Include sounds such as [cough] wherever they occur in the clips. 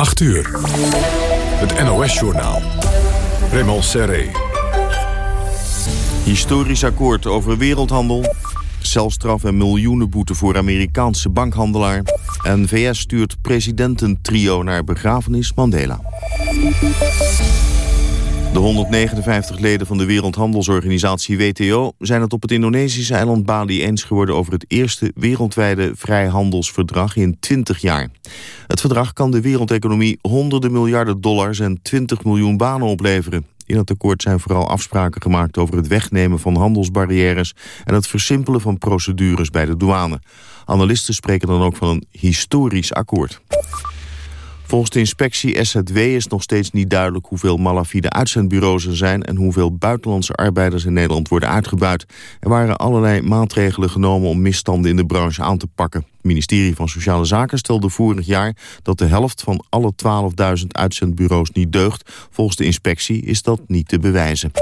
8 uur. Het NOS-journaal. Raymond Serré. Historisch akkoord over wereldhandel. Celstraf en miljoenenboete voor Amerikaanse bankhandelaar. En VS stuurt presidententrio naar begrafenis Mandela. De 159 leden van de Wereldhandelsorganisatie WTO zijn het op het Indonesische eiland Bali eens geworden over het eerste wereldwijde vrijhandelsverdrag in 20 jaar. Het verdrag kan de wereldeconomie honderden miljarden dollars en 20 miljoen banen opleveren. In het akkoord zijn vooral afspraken gemaakt over het wegnemen van handelsbarrières en het versimpelen van procedures bij de douane. Analisten spreken dan ook van een historisch akkoord. Volgens de inspectie SZW is nog steeds niet duidelijk hoeveel malafide uitzendbureaus er zijn en hoeveel buitenlandse arbeiders in Nederland worden uitgebuit. Er waren allerlei maatregelen genomen om misstanden in de branche aan te pakken. Het ministerie van Sociale Zaken stelde vorig jaar dat de helft van alle 12.000 uitzendbureaus niet deugt. Volgens de inspectie is dat niet te bewijzen.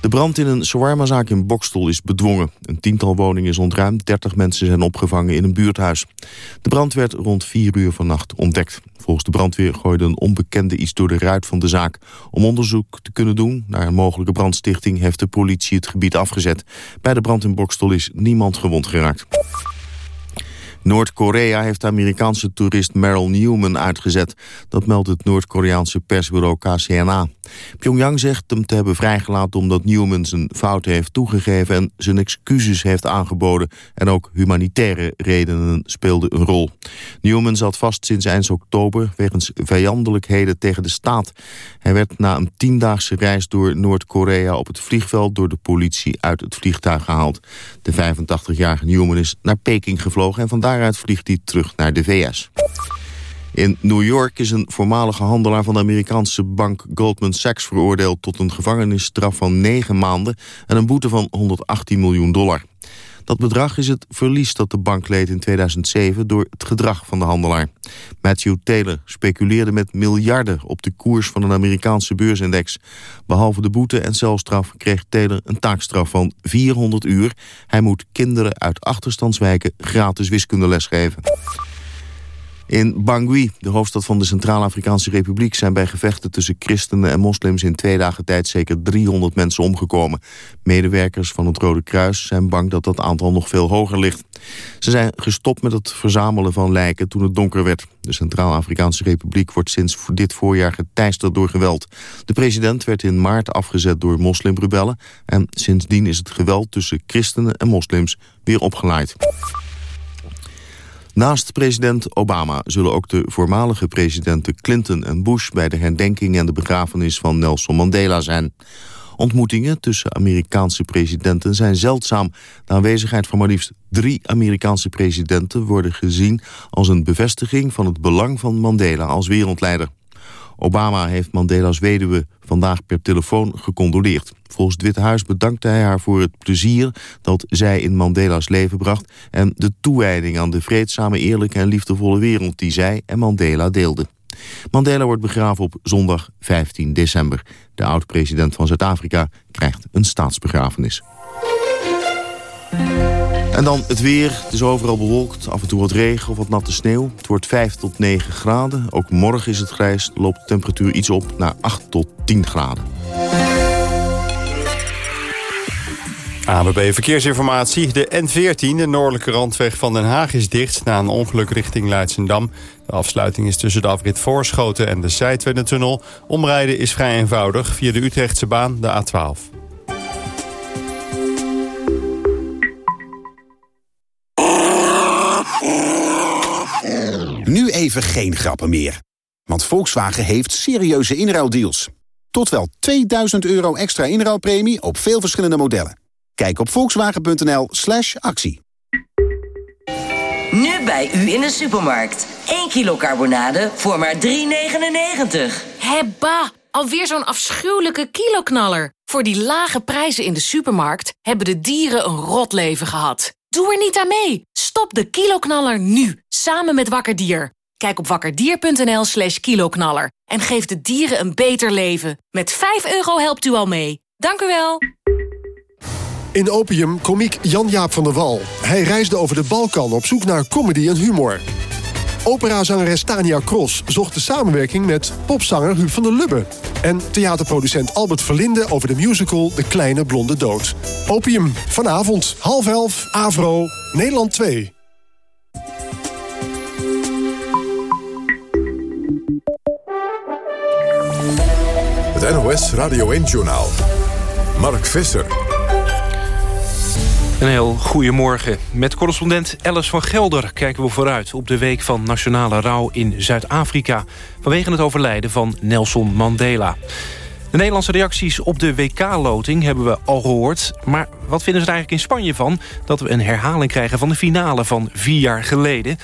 De brand in een shawarmazaak in Bokstel is bedwongen. Een tiental woningen is ontruimd, 30 mensen zijn opgevangen in een buurthuis. De brand werd rond 4 uur vannacht ontdekt. Volgens de brandweer gooide een onbekende iets door de ruit van de zaak. Om onderzoek te kunnen doen naar een mogelijke brandstichting... heeft de politie het gebied afgezet. Bij de brand in Bokstel is niemand gewond geraakt. Noord-Korea heeft de Amerikaanse toerist Merrill Newman uitgezet. Dat meldt het Noord-Koreaanse persbureau KCNA. Pyongyang zegt hem te hebben vrijgelaten omdat Newman zijn fouten heeft toegegeven en zijn excuses heeft aangeboden. En ook humanitaire redenen speelden een rol. Newman zat vast sinds eind oktober wegens vijandelijkheden tegen de staat. Hij werd na een tiendaagse reis door Noord-Korea op het vliegveld door de politie uit het vliegtuig gehaald. De 85-jarige Newman is naar Peking gevlogen en vandaar daaruit vliegt hij terug naar de VS. In New York is een voormalige handelaar van de Amerikaanse bank Goldman Sachs veroordeeld tot een gevangenisstraf van 9 maanden en een boete van 118 miljoen dollar. Dat bedrag is het verlies dat de bank leed in 2007 door het gedrag van de handelaar. Matthew Taylor speculeerde met miljarden op de koers van een Amerikaanse beursindex. Behalve de boete en celstraf kreeg Taylor een taakstraf van 400 uur. Hij moet kinderen uit achterstandswijken gratis wiskundeles geven. In Bangui, de hoofdstad van de Centraal-Afrikaanse Republiek... zijn bij gevechten tussen christenen en moslims in twee dagen tijd... zeker 300 mensen omgekomen. Medewerkers van het Rode Kruis zijn bang dat dat aantal nog veel hoger ligt. Ze zijn gestopt met het verzamelen van lijken toen het donker werd. De Centraal-Afrikaanse Republiek wordt sinds dit voorjaar geteisterd door geweld. De president werd in maart afgezet door moslimrebellen... en sindsdien is het geweld tussen christenen en moslims weer opgeleid. Naast president Obama zullen ook de voormalige presidenten Clinton en Bush... bij de herdenking en de begrafenis van Nelson Mandela zijn. Ontmoetingen tussen Amerikaanse presidenten zijn zeldzaam. De aanwezigheid van maar liefst drie Amerikaanse presidenten... worden gezien als een bevestiging van het belang van Mandela als wereldleider. Obama heeft Mandela's weduwe vandaag per telefoon gecondoleerd. Volgens het Witte Huis bedankte hij haar voor het plezier dat zij in Mandela's leven bracht... en de toewijding aan de vreedzame, eerlijke en liefdevolle wereld die zij en Mandela deelden. Mandela wordt begraven op zondag 15 december. De oud-president van Zuid-Afrika krijgt een staatsbegrafenis. En dan het weer. Het is overal bewolkt. Af en toe wat regen of wat natte sneeuw. Het wordt 5 tot 9 graden. Ook morgen is het grijs. Loopt de temperatuur iets op naar 8 tot 10 graden. ABB Verkeersinformatie. De N14, de noordelijke randweg van Den Haag, is dicht... na een ongeluk richting Leidsendam. De afsluiting is tussen de afrit Voorschoten en de Zijtwendentunnel. Omrijden is vrij eenvoudig via de Utrechtse baan, de A12. Nu even geen grappen meer. Want Volkswagen heeft serieuze inruildeals. Tot wel 2000 euro extra inruilpremie op veel verschillende modellen. Kijk op volkswagen.nl slash actie. Nu bij u in de supermarkt. 1 kilo carbonade voor maar 3,99. Hebba, alweer zo'n afschuwelijke kiloknaller. Voor die lage prijzen in de supermarkt hebben de dieren een rot leven gehad. Doe er niet aan mee. Stop de kiloknaller nu, samen met Wakkerdier. Kijk op wakkerdier.nl slash kiloknaller en geef de dieren een beter leven. Met 5 euro helpt u al mee. Dank u wel. In Opium komiek Jan-Jaap van der Wal. Hij reisde over de Balkan op zoek naar comedy en humor. Operazangeres Tania Cross zocht de samenwerking met popzanger Huub van der Lubbe. En theaterproducent Albert Verlinde over de musical De Kleine Blonde Dood. Opium, vanavond, half elf, Avro, Nederland 2. Het NOS Radio 1-journaal. Mark Visser. Een heel goedemorgen. Met correspondent Alice van Gelder kijken we vooruit... op de week van nationale rouw in Zuid-Afrika... vanwege het overlijden van Nelson Mandela. De Nederlandse reacties op de WK-loting hebben we al gehoord. Maar wat vinden ze er eigenlijk in Spanje van... dat we een herhaling krijgen van de finale van vier jaar geleden...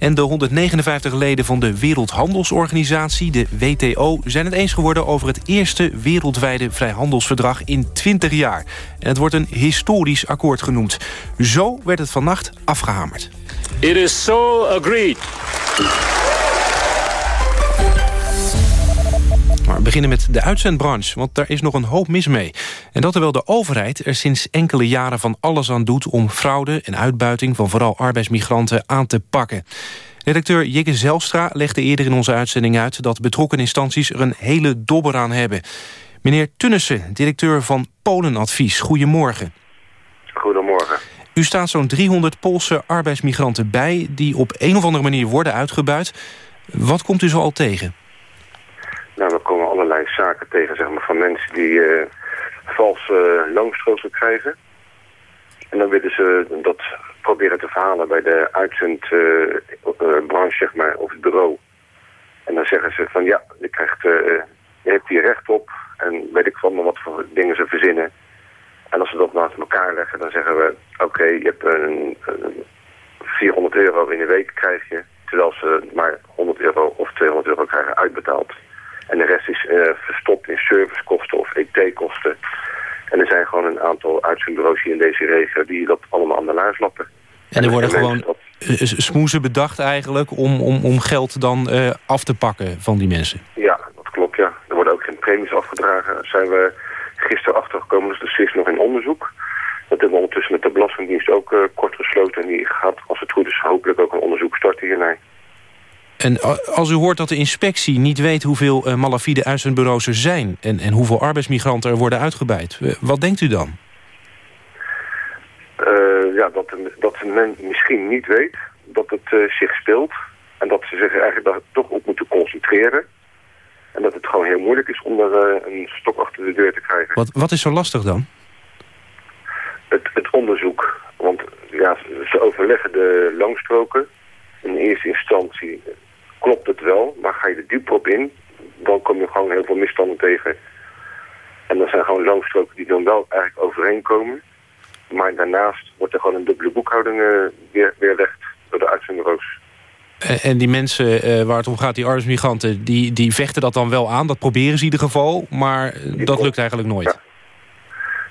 En de 159 leden van de Wereldhandelsorganisatie, de WTO... zijn het eens geworden over het eerste wereldwijde vrijhandelsverdrag in 20 jaar. En het wordt een historisch akkoord genoemd. Zo werd het vannacht afgehamerd. It is so agreed. Beginnen met de uitzendbranche, want daar is nog een hoop mis mee. En dat terwijl de overheid er sinds enkele jaren van alles aan doet... om fraude en uitbuiting van vooral arbeidsmigranten aan te pakken. Redacteur Jikke Zelstra legde eerder in onze uitzending uit... dat betrokken instanties er een hele dobber aan hebben. Meneer Tunnissen, directeur van Polenadvies, goedemorgen. Goedemorgen. U staat zo'n 300 Poolse arbeidsmigranten bij... die op een of andere manier worden uitgebuit. Wat komt u zo al tegen? Nou, we komen zaken tegen zeg maar, van mensen die uh, valse uh, krijgen. En dan willen ze dat proberen te verhalen bij de uitzendbranche, zeg maar, of het bureau. En dan zeggen ze van ja, je, krijgt, uh, je hebt hier recht op. En weet ik van wat voor dingen ze verzinnen. En als ze dat naast elkaar leggen, dan zeggen we... oké, je hebt een, een 400 euro in de week krijg je... terwijl ze maar 100 euro of 200 euro krijgen uitbetaald. En de rest is uh, verstopt in servicekosten of IT-kosten. En er zijn gewoon een aantal uitzendbureaus hier in deze regio die dat allemaal aan de laars lappen. En er worden gewoon dat... smoezen bedacht eigenlijk om, om, om geld dan uh, af te pakken van die mensen. Ja, dat klopt ja. Er worden ook geen premies afgedragen. Daar zijn we gisteren achtergekomen, dus er is nog in onderzoek. Dat hebben we ondertussen met de Belastingdienst ook uh, kort gesloten. En die gaat, als het goed is, hopelijk ook een onderzoek starten hiernaar. En als u hoort dat de inspectie niet weet hoeveel uh, malafide uitzendbureaus er zijn... En, en hoeveel arbeidsmigranten er worden uitgebuit, uh, wat denkt u dan? Uh, ja, dat, dat men misschien niet weet dat het zich speelt... en dat ze zich eigenlijk daar toch op moeten concentreren... en dat het gewoon heel moeilijk is om er een stok achter de deur te krijgen. Wat, wat is zo lastig dan? Het, het onderzoek. Want ja, ze overleggen de loonstroken in eerste instantie klopt het wel, maar ga je er dieper op in, dan kom je gewoon heel veel misstanden tegen. En dat zijn gewoon loonstroken die dan wel eigenlijk overeenkomen. Maar daarnaast wordt er gewoon een dubbele boekhouding uh, weer, weerlegd door de uitzendbureaus. En die mensen uh, waar het om gaat, die arbeidsmigranten, die, die vechten dat dan wel aan. Dat proberen ze in ieder geval, maar die dat lukt eigenlijk nooit. Ja.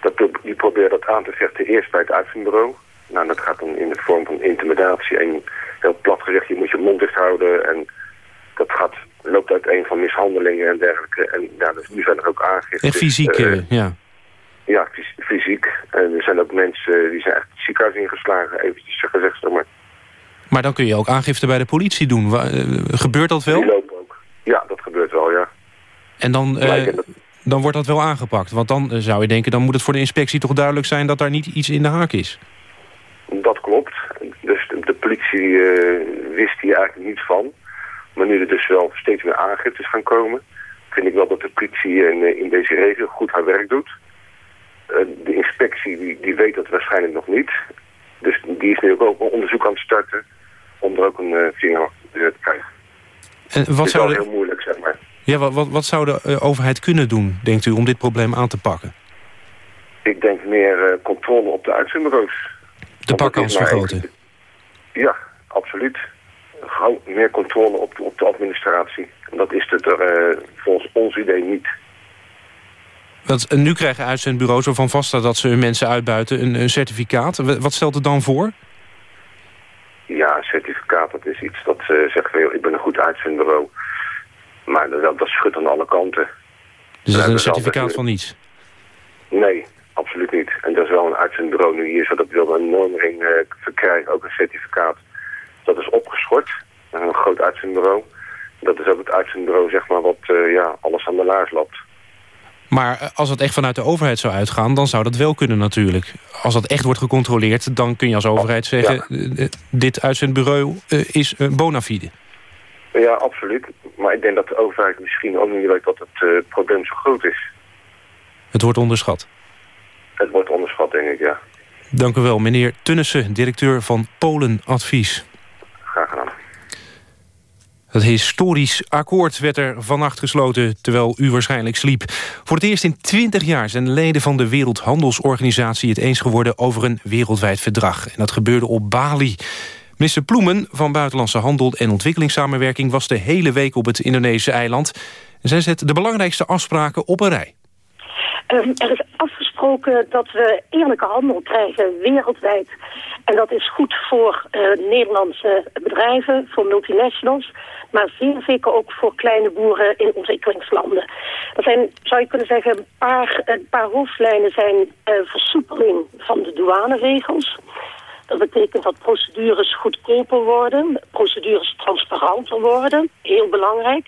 Dat, die proberen dat aan te vechten eerst bij het uitzendbureau. Nou, dat gaat dan in de vorm van intimidatie en heel plat gezegd, je moet je mond dicht houden. En dat gaat, loopt uiteen van mishandelingen en dergelijke. En ja, dus nu zijn er ook aangiftes. En fysiek, uh, ja. Ja, fysiek. En er zijn ook mensen die zijn echt het ziekenhuis ingeslagen, eventjes gezegd. Maar. maar dan kun je ook aangifte bij de politie doen. gebeurt dat wel? Die lopen ook. Ja, dat gebeurt wel, ja. En dan, uh, dan wordt dat wel aangepakt. Want dan zou je denken, dan moet het voor de inspectie toch duidelijk zijn... dat daar niet iets in de haak is. Dat klopt. Dus de politie uh, wist hier eigenlijk niets van. Maar nu er dus wel steeds meer aangiftes gaan komen... vind ik wel dat de politie in, in deze regio goed haar werk doet. Uh, de inspectie die, die weet dat waarschijnlijk nog niet. Dus die is nu ook een onderzoek aan het starten... om er ook een uh, vinger op te krijgen. En wat zou de... heel moeilijk, zeg maar. Ja, wat, wat, wat zou de uh, overheid kunnen doen, denkt u, om dit probleem aan te pakken? Ik denk meer uh, controle op de uitzendbureaus. De pakkans vergroten? Ja, absoluut. Gewoon meer controle op de, op de administratie. En dat is het er uh, volgens ons idee niet. Want nu krijgen uitzendbureaus waarvan vaststaat dat ze hun mensen uitbuiten een, een certificaat. Wat stelt het dan voor? Ja, een certificaat dat is iets dat uh, zegt, ik ben een goed uitzendbureau. Maar dat, dat schudt aan alle kanten. Dus dat is een certificaat altijd... van niets? Nee, absoluut niet. En dat is wel een uitzendbureau nu hier, zodat wil een normering uh, verkrijgen, ook een certificaat. Dat is opgeschort. Een groot uitzendbureau. Dat is ook het uitzendbureau zeg maar, wat ja, alles aan de laars loopt. Maar als het echt vanuit de overheid zou uitgaan... dan zou dat wel kunnen natuurlijk. Als dat echt wordt gecontroleerd... dan kun je als overheid zeggen... dit uitzendbureau is bona fide. Ja, absoluut. Maar ik denk dat de overheid misschien ook niet weet dat het probleem zo groot is. Het wordt onderschat? Het wordt onderschat, denk ik, ja. Dank u wel, meneer Tunnissen, directeur van Polen Advies. Het historisch akkoord werd er vannacht gesloten terwijl u waarschijnlijk sliep. Voor het eerst in 20 jaar zijn leden van de Wereldhandelsorganisatie het eens geworden over een wereldwijd verdrag. En dat gebeurde op Bali. Minister Ploemen van Buitenlandse Handel en Ontwikkelingssamenwerking was de hele week op het Indonesische eiland. Zij zet de belangrijkste afspraken op een rij. Um, er is afgesproken dat we eerlijke handel krijgen wereldwijd. En dat is goed voor uh, Nederlandse bedrijven, voor multinationals... maar zeer zeker ook voor kleine boeren in ontwikkelingslanden. Dat zijn, zou je kunnen zeggen, een paar, een paar hoofdlijnen zijn uh, versoepeling van de douaneregels... Dat betekent dat procedures goedkoper worden, procedures transparanter worden, heel belangrijk.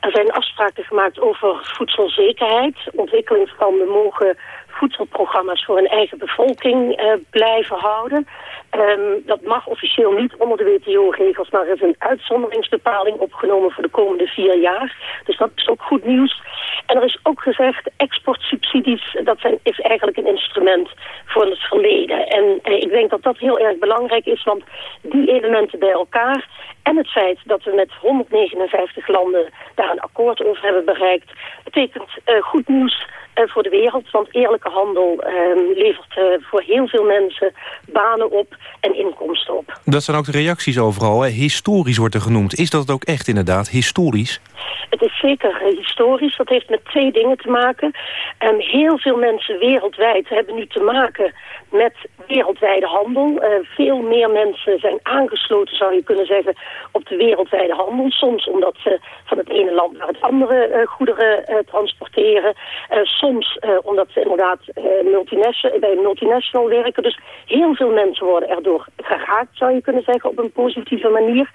Er zijn afspraken gemaakt over voedselzekerheid. Ontwikkelingslanden mogen voedselprogramma's voor hun eigen bevolking uh, blijven houden. Um, dat mag officieel niet onder de WTO-regels, maar er is een uitzonderingsbepaling opgenomen voor de komende vier jaar. Dus dat is ook goed nieuws. En er is ook gezegd, exportsubsidies, dat zijn, is eigenlijk een instrument voor het verleden. En eh, ik denk dat dat heel erg belangrijk is, want die elementen bij elkaar en het feit dat we met 159 landen daar een akkoord over hebben bereikt, betekent uh, goed nieuws voor de wereld. Want eerlijke handel uh, levert uh, voor heel veel mensen banen op en inkomsten op. Dat zijn ook de reacties overal. Hè? Historisch wordt er genoemd. Is dat ook echt inderdaad, historisch? Het is zeker historisch. Dat heeft met twee dingen te maken. Um, heel veel mensen wereldwijd hebben nu te maken met wereldwijde handel. Uh, veel meer mensen zijn aangesloten, zou je kunnen zeggen, op de wereldwijde handel. Soms omdat ze van het ene land naar het andere uh, goederen uh, transporteren. soms omdat ze inderdaad bij een multinational werken. Dus heel veel mensen worden erdoor geraakt, zou je kunnen zeggen, op een positieve manier.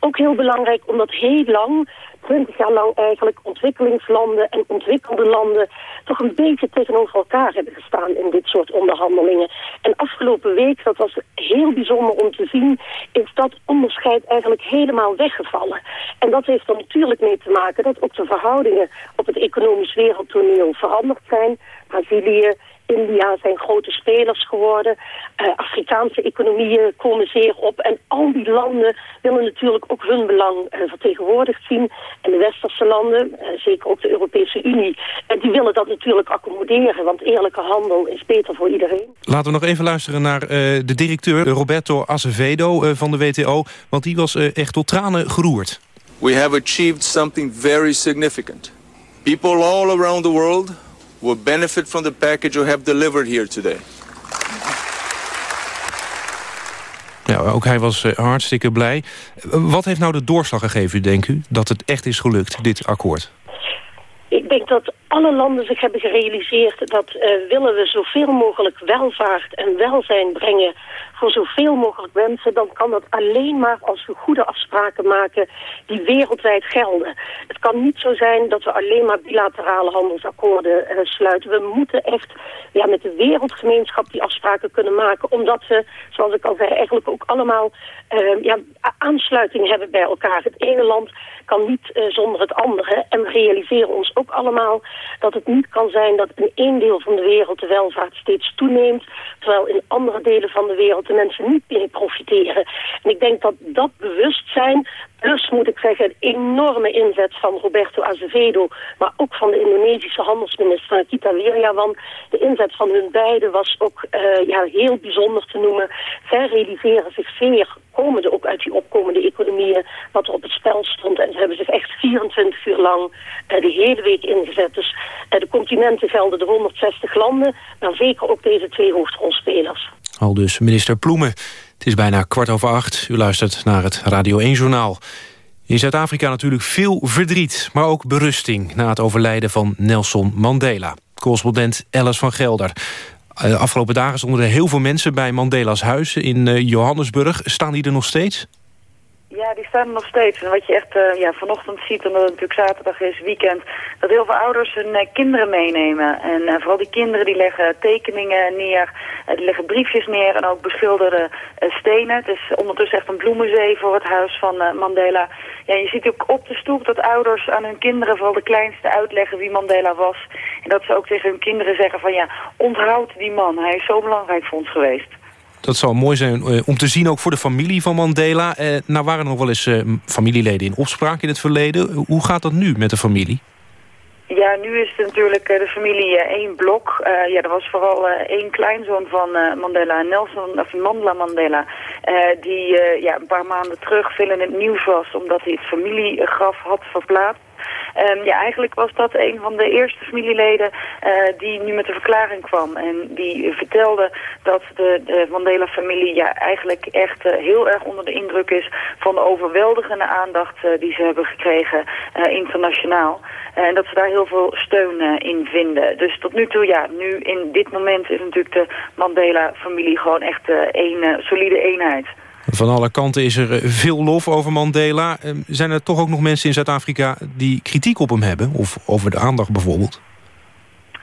Ook heel belangrijk omdat heel lang twintig jaar lang eigenlijk ontwikkelingslanden en ontwikkelde landen toch een beetje tegenover elkaar hebben gestaan in dit soort onderhandelingen. En afgelopen week, dat was heel bijzonder om te zien, is dat onderscheid eigenlijk helemaal weggevallen. En dat heeft er natuurlijk mee te maken dat ook de verhoudingen op het economisch wereldtoneel veranderd zijn. Brazilië, India zijn grote spelers geworden. Uh, Afrikaanse economieën komen zeer op. En al die landen willen natuurlijk ook hun belang uh, vertegenwoordigd zien. En de westerse landen, uh, zeker ook de Europese Unie, en die willen dat natuurlijk accommoderen. Want eerlijke handel is beter voor iedereen. Laten we nog even luisteren naar de directeur Roberto Azevedo van de WTO. Want die was echt tot tranen geroerd. We have achieved something very significant. People all around the world will benefit from the package you have delivered here today. Ja, ook hij was uh, hartstikke blij. Wat heeft nou de doorslag gegeven, denk u, dat het echt is gelukt, dit akkoord? Ik denk dat alle landen zich hebben gerealiseerd dat uh, willen we zoveel mogelijk welvaart en welzijn brengen voor zoveel mogelijk mensen, dan kan dat alleen maar als we goede afspraken maken die wereldwijd gelden. Het kan niet zo zijn dat we alleen maar bilaterale handelsakkoorden uh, sluiten. We moeten echt ja, met de wereldgemeenschap die afspraken kunnen maken, omdat we, zoals ik al zei, eigenlijk ook allemaal uh, ja, aansluiting hebben bij elkaar. Het ene land kan niet zonder het andere. En we realiseren ons ook allemaal dat het niet kan zijn dat in één deel van de wereld de welvaart steeds toeneemt, terwijl in andere delen van de wereld de mensen niet meer profiteren. En ik denk dat dat bewustzijn, plus moet ik zeggen, enorme inzet van Roberto Azevedo, maar ook van de Indonesische handelsminister Kita Wirjawan, de inzet van hun beiden was ook uh, ja, heel bijzonder te noemen. Zij realiseren zich zeer komende ook uit die opkomende economieën wat er op het spel stond. En ze hebben zich echt 24 uur lang uh, de hele week ingezet. Dus uh, de continenten gelden de 160 landen, maar zeker ook deze twee hoofdrolspelers. Al dus minister Ploemen. Het is bijna kwart over acht. U luistert naar het Radio 1-journaal. In Zuid-Afrika natuurlijk veel verdriet, maar ook berusting... na het overlijden van Nelson Mandela. Correspondent Alice van Gelder. De eh, afgelopen dagen stonden er heel veel mensen bij Mandela's huis in uh, Johannesburg. Staan die er nog steeds? Ja, die staan er nog steeds. En wat je echt uh, ja, vanochtend ziet, omdat het natuurlijk zaterdag is, weekend, dat heel veel ouders hun uh, kinderen meenemen. En uh, vooral die kinderen die leggen tekeningen neer, die leggen briefjes neer en ook beschilderde stenen. Het is ondertussen echt een bloemenzee voor het huis van Mandela. Ja, je ziet ook op de stoep dat ouders aan hun kinderen, vooral de kleinste, uitleggen wie Mandela was. En dat ze ook tegen hun kinderen zeggen van ja, onthoud die man, hij is zo belangrijk voor ons geweest. Dat zou mooi zijn uh, om te zien ook voor de familie van Mandela. Uh, nou waren er nog wel eens uh, familieleden in opspraak in het verleden. Hoe gaat dat nu met de familie? Ja, nu is het natuurlijk de familie één blok. ja, er was vooral één kleinzoon van Mandela, Nelson, of Mandela Mandela, die ja, een paar maanden terug veel in het nieuws was omdat hij het familiegraf had verplaatst. Um, ja, eigenlijk was dat een van de eerste familieleden uh, die nu met de verklaring kwam. En die vertelde dat de, de Mandela-familie ja, eigenlijk echt uh, heel erg onder de indruk is van de overweldigende aandacht uh, die ze hebben gekregen internationaal. En dat ze daar heel veel steun in vinden. Dus tot nu toe, ja, nu in dit moment is natuurlijk de Mandela-familie gewoon echt één solide eenheid. Van alle kanten is er eh, veel lof over Mandela. Ehm, zijn er toch ook nog mensen in Zuid-Afrika die kritiek op hem hebben? Of over de aandacht bijvoorbeeld?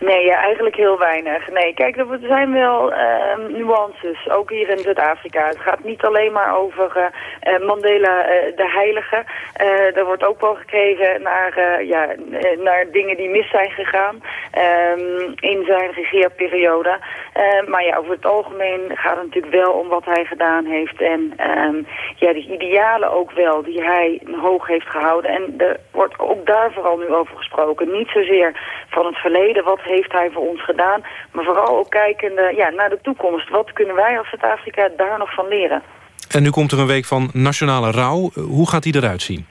Nee, ja, eigenlijk heel weinig. Nee, kijk, er zijn wel uh, nuances, ook hier in Zuid-Afrika. Het gaat niet alleen maar over uh, Mandela uh, de heilige. er wordt ook wel gekeken naar, ja, naar dingen die mis zijn gegaan um, in zijn regeerperiode. maar ja, over het algemeen gaat het natuurlijk wel om wat hij gedaan heeft. En um, ja, de idealen ook wel die hij hoog heeft gehouden. En er wordt ook daar vooral nu over gesproken. Niet zozeer van het verleden, wat hij voor ons gedaan. Maar vooral ook kijkende ja, naar de toekomst. Wat kunnen wij als Zuid-Afrika daar nog van leren? En nu komt er een week van nationale rouw. Hoe gaat die eruit zien?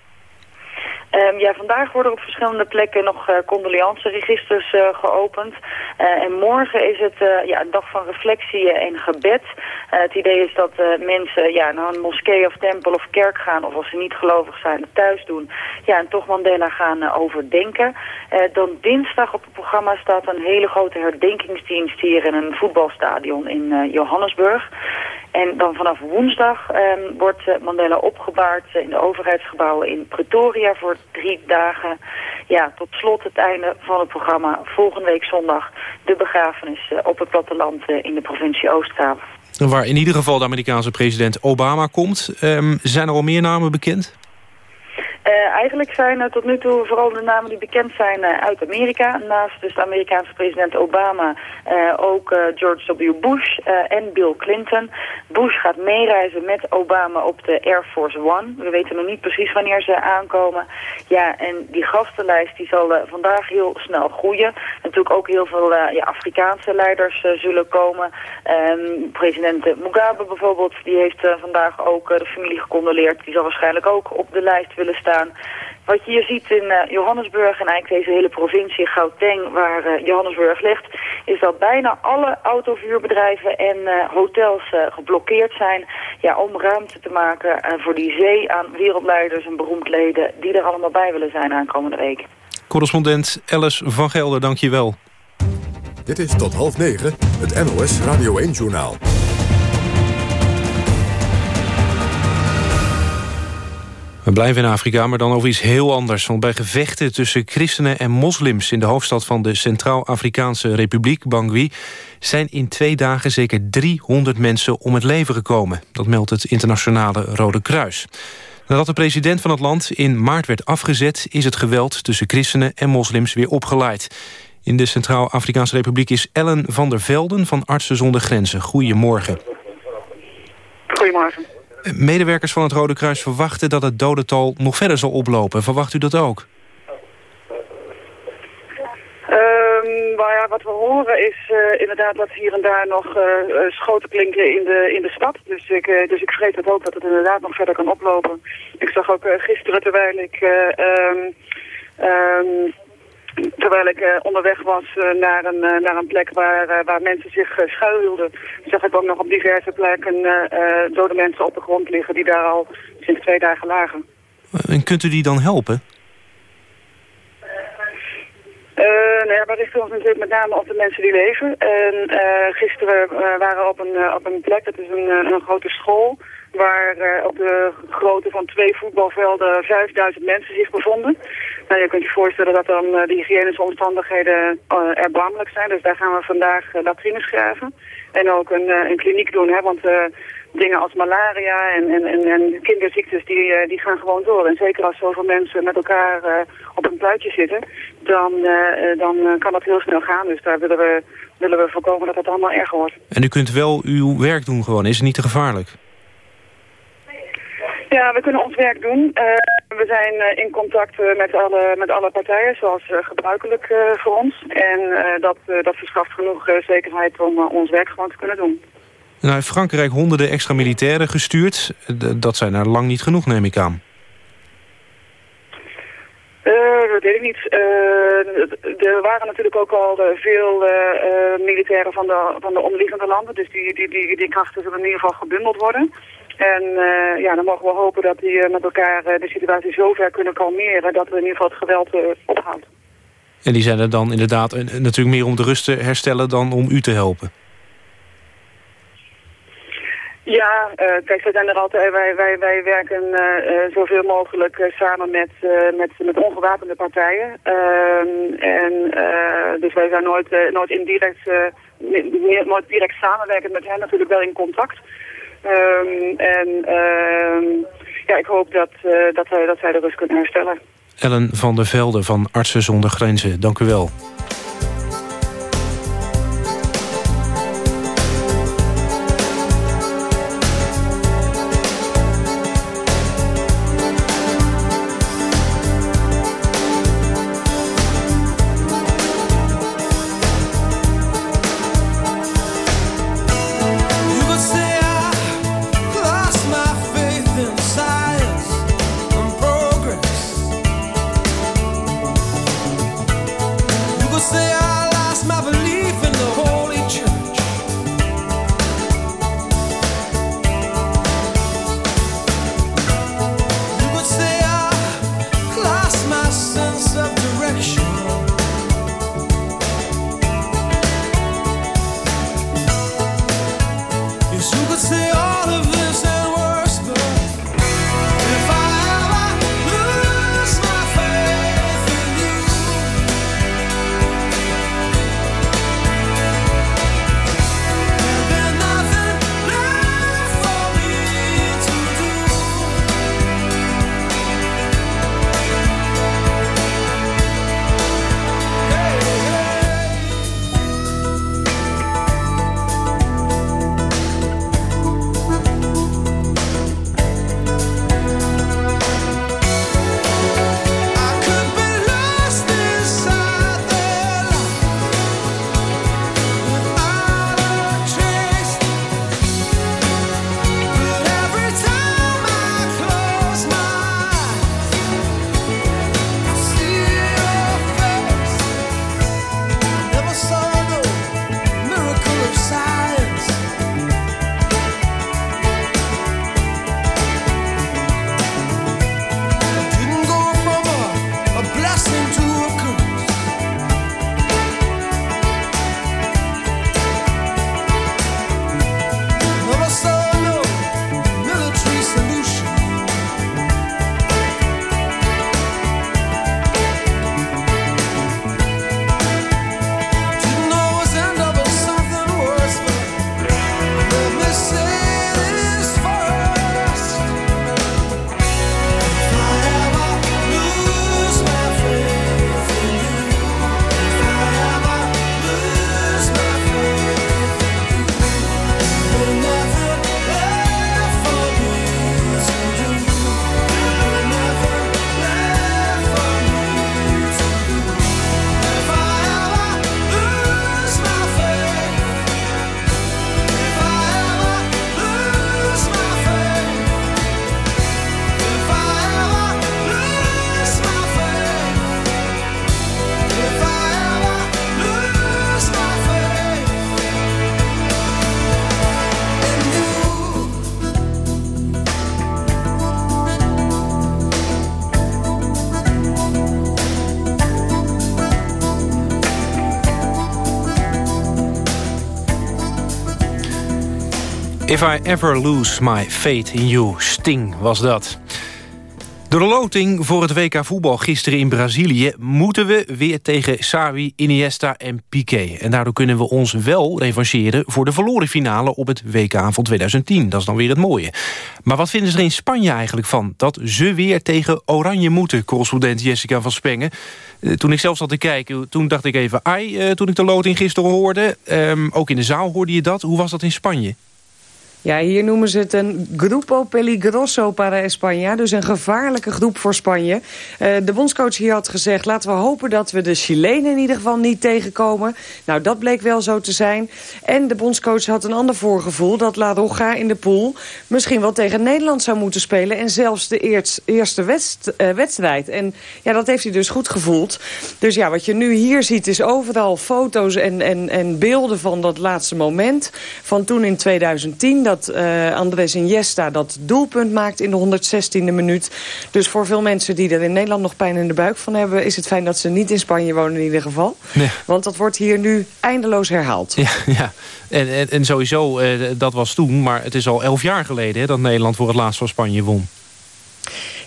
Um, ja, vandaag worden op verschillende plekken nog uh, condoleanceregisters uh, geopend. Uh, en morgen is het ja, een dag van reflectie en gebed. het idee is dat mensen ja, naar een moskee of tempel of kerk gaan... of als ze niet gelovig zijn, thuis doen. Ja, en toch Mandela gaan overdenken. dan dinsdag op het programma staat een hele grote herdenkingsdienst... hier in een voetbalstadion in Johannesburg. En dan vanaf woensdag um, wordt Mandela opgebaard in de overheidsgebouwen in Pretoria... voor drie dagen. Ja, tot slot het einde van het programma. Volgende week zondag de begrafenis eh, op het platteland eh, in de provincie Oostkaap. Waar in ieder geval de Amerikaanse president Obama komt. Um, zijn er al meer namen bekend? Uh, eigenlijk zijn er tot nu toe vooral de namen die bekend zijn uh, uit Amerika. Naast dus de Amerikaanse president Obama uh, ook George W. Bush en Bill Clinton. Bush gaat meereizen met Obama op de Air Force One. We weten nog niet precies wanneer ze aankomen. Ja, en die gastenlijst die zal vandaag heel snel groeien. Natuurlijk ook heel veel ja, Afrikaanse leiders zullen komen. Um, president Mugabe bijvoorbeeld, die heeft vandaag ook de familie gecondoleerd. Die zal waarschijnlijk ook op de lijst willen staan. Wat je hier ziet in uh, Johannesburg en eigenlijk deze hele provincie Gauteng waar uh, Johannesburg ligt, is dat bijna alle autovuurbedrijven en uh, hotels geblokkeerd zijn ja, om ruimte te maken voor die zee aan wereldleiders en beroemdleden die er allemaal bij willen zijn aankomende week. Correspondent Alice van Gelder, dank je wel. Dit is tot half negen, het NOS Radio 1-journaal. We blijven in Afrika, maar dan over iets heel anders. Want bij gevechten tussen christenen en moslims... in de hoofdstad van de Centraal-Afrikaanse Republiek, Bangui... zijn in twee dagen zeker 300 mensen om het leven gekomen. Dat meldt het internationale Rode Kruis. Nadat de president van het land in maart werd afgezet... is het geweld tussen christenen en moslims weer opgeleid. In de Centraal-Afrikaanse Republiek is Ellen van der Velden... van Artsen zonder Grenzen. Goedemorgen. Goedemorgen. Medewerkers van het Rode Kruis verwachten dat het dodental nog verder zal oplopen. Verwacht u dat ook? Um, nou ja, wat we horen is uh, inderdaad dat hier en daar nog uh, schoten klinken in de, in de stad. Dus ik, dus ik vrees het ook dat het inderdaad nog verder kan oplopen. Ik zag ook gisteren terwijl ik um, um, Terwijl ik uh, onderweg was uh, naar, een, uh, naar een plek waar, waar mensen zich schuilhielden, zag ik ook nog op diverse plekken dode mensen op de grond liggen die daar al sinds twee dagen lagen. En kunt u die dan helpen? nou ja, we richten ons natuurlijk met name op de mensen die leven. En gisteren waren we op een, op een plek, dat is een, een grote school, waar uh, op de grootte van twee voetbalvelden 5000 mensen zich bevonden. Nou, je kunt je voorstellen dat dan uh, de hygiënische omstandigheden uh, erbarmelijk zijn. Dus daar gaan we vandaag latrines graven. En ook een, een kliniek doen, hè, want dingen als malaria en, en, en, kinderziektes, die, die gaan gewoon door. En zeker als zoveel mensen met elkaar op een pluitje zitten, dan, dan kan dat heel snel gaan. Dus daar willen we, willen we voorkomen dat het allemaal erger wordt. En u kunt wel uw werk doen gewoon, is het niet te gevaarlijk? Ja, we kunnen ons werk doen. Uh, we zijn uh, in contact uh, met, alle, met alle partijen, zoals gebruikelijk voor ons. En dat, dat verschaft genoeg zekerheid om ons werk gewoon te kunnen doen. Nou heeft Frankrijk honderden extra militairen gestuurd. dat zijn er lang niet genoeg, neem ik aan. dat weet ik niet. er waren natuurlijk ook al veel militairen van de, van de omliggende landen. Dus die, die, die, die krachten zullen in ieder geval gebundeld worden. En uh, ja, dan mogen we hopen dat die uh, met elkaar uh, de situatie zover kunnen kalmeren... dat we in ieder geval het geweld ophoudt. En die zijn er dan inderdaad natuurlijk meer om de rust te herstellen... dan om u te helpen? Ja, kijk, wij zijn er altijd, wij, wij, wij werken zoveel mogelijk samen met, met, met ongewapende partijen. Ehm, en dus wij zijn nooit, nooit, indirect, nooit direct samenwerken met hen, natuurlijk wel in contact. Um, en um, ja, ik hoop dat, uh, dat, wij, dat zij de rust kunnen herstellen. Ellen van der Velde van Artsen zonder Grenzen, dank u wel. If I ever lose my faith in you, Sting was dat. Door de loting voor het WK voetbal gisteren in Brazilië... moeten we weer tegen Xavi, Iniesta en Piqué. En daardoor kunnen we ons wel revancheren... voor de verloren finale op het WK van 2010. Dat is dan weer het mooie. Maar wat vinden ze er in Spanje eigenlijk van? Dat ze weer tegen Oranje moeten, correspondent Jessica van Spengen. Eh, toen ik zelf zat te kijken, toen dacht ik even... ai, eh, toen ik de loting gisteren hoorde. Ehm, ook in de zaal hoorde je dat. Hoe was dat in Spanje? Ja, hier noemen ze het een Grupo Peligroso para España. Dus een gevaarlijke groep voor Spanje. Uh, de bondscoach hier had gezegd... laten we hopen dat we de Chilenen in ieder geval niet tegenkomen. Nou, dat bleek wel zo te zijn. En de bondscoach had een ander voorgevoel... dat La Roja in de pool misschien wel tegen Nederland zou moeten spelen... en zelfs de eerste uh, wedstrijd. En ja, dat heeft hij dus goed gevoeld. Dus ja, wat je nu hier ziet is overal foto's en, en, en beelden van dat laatste moment. Van toen in 2010 dat uh, Andres Iniesta dat doelpunt maakt in de 116e minuut. Dus voor veel mensen die er in Nederland nog pijn in de buik van hebben... is het fijn dat ze niet in Spanje wonen in ieder geval. Nee. Want dat wordt hier nu eindeloos herhaald. Ja, [laughs] ja. En, en, en sowieso, uh, dat was toen, maar het is al elf jaar geleden... Hè, dat Nederland voor het laatst van Spanje won.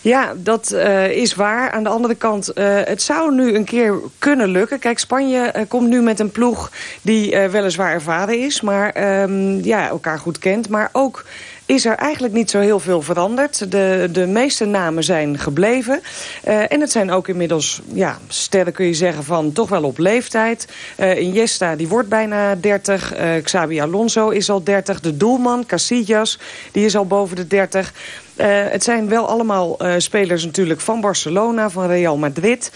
Ja, dat uh, is waar. Aan de andere kant, uh, het zou nu een keer kunnen lukken. Kijk, Spanje uh, komt nu met een ploeg die weliswaar ervaren is... maar um, ja, elkaar goed kent, maar ook is er eigenlijk niet zo heel veel veranderd. De, de meeste namen zijn gebleven. En het zijn ook inmiddels ja, sterren, kun je zeggen, van toch wel op leeftijd. Uh, Iniesta, die wordt bijna 30. Uh, Xabi Alonso is al 30. De doelman, Casillas, die is al boven de 30. Uh, het zijn wel allemaal uh, spelers natuurlijk van Barcelona, van Real Madrid.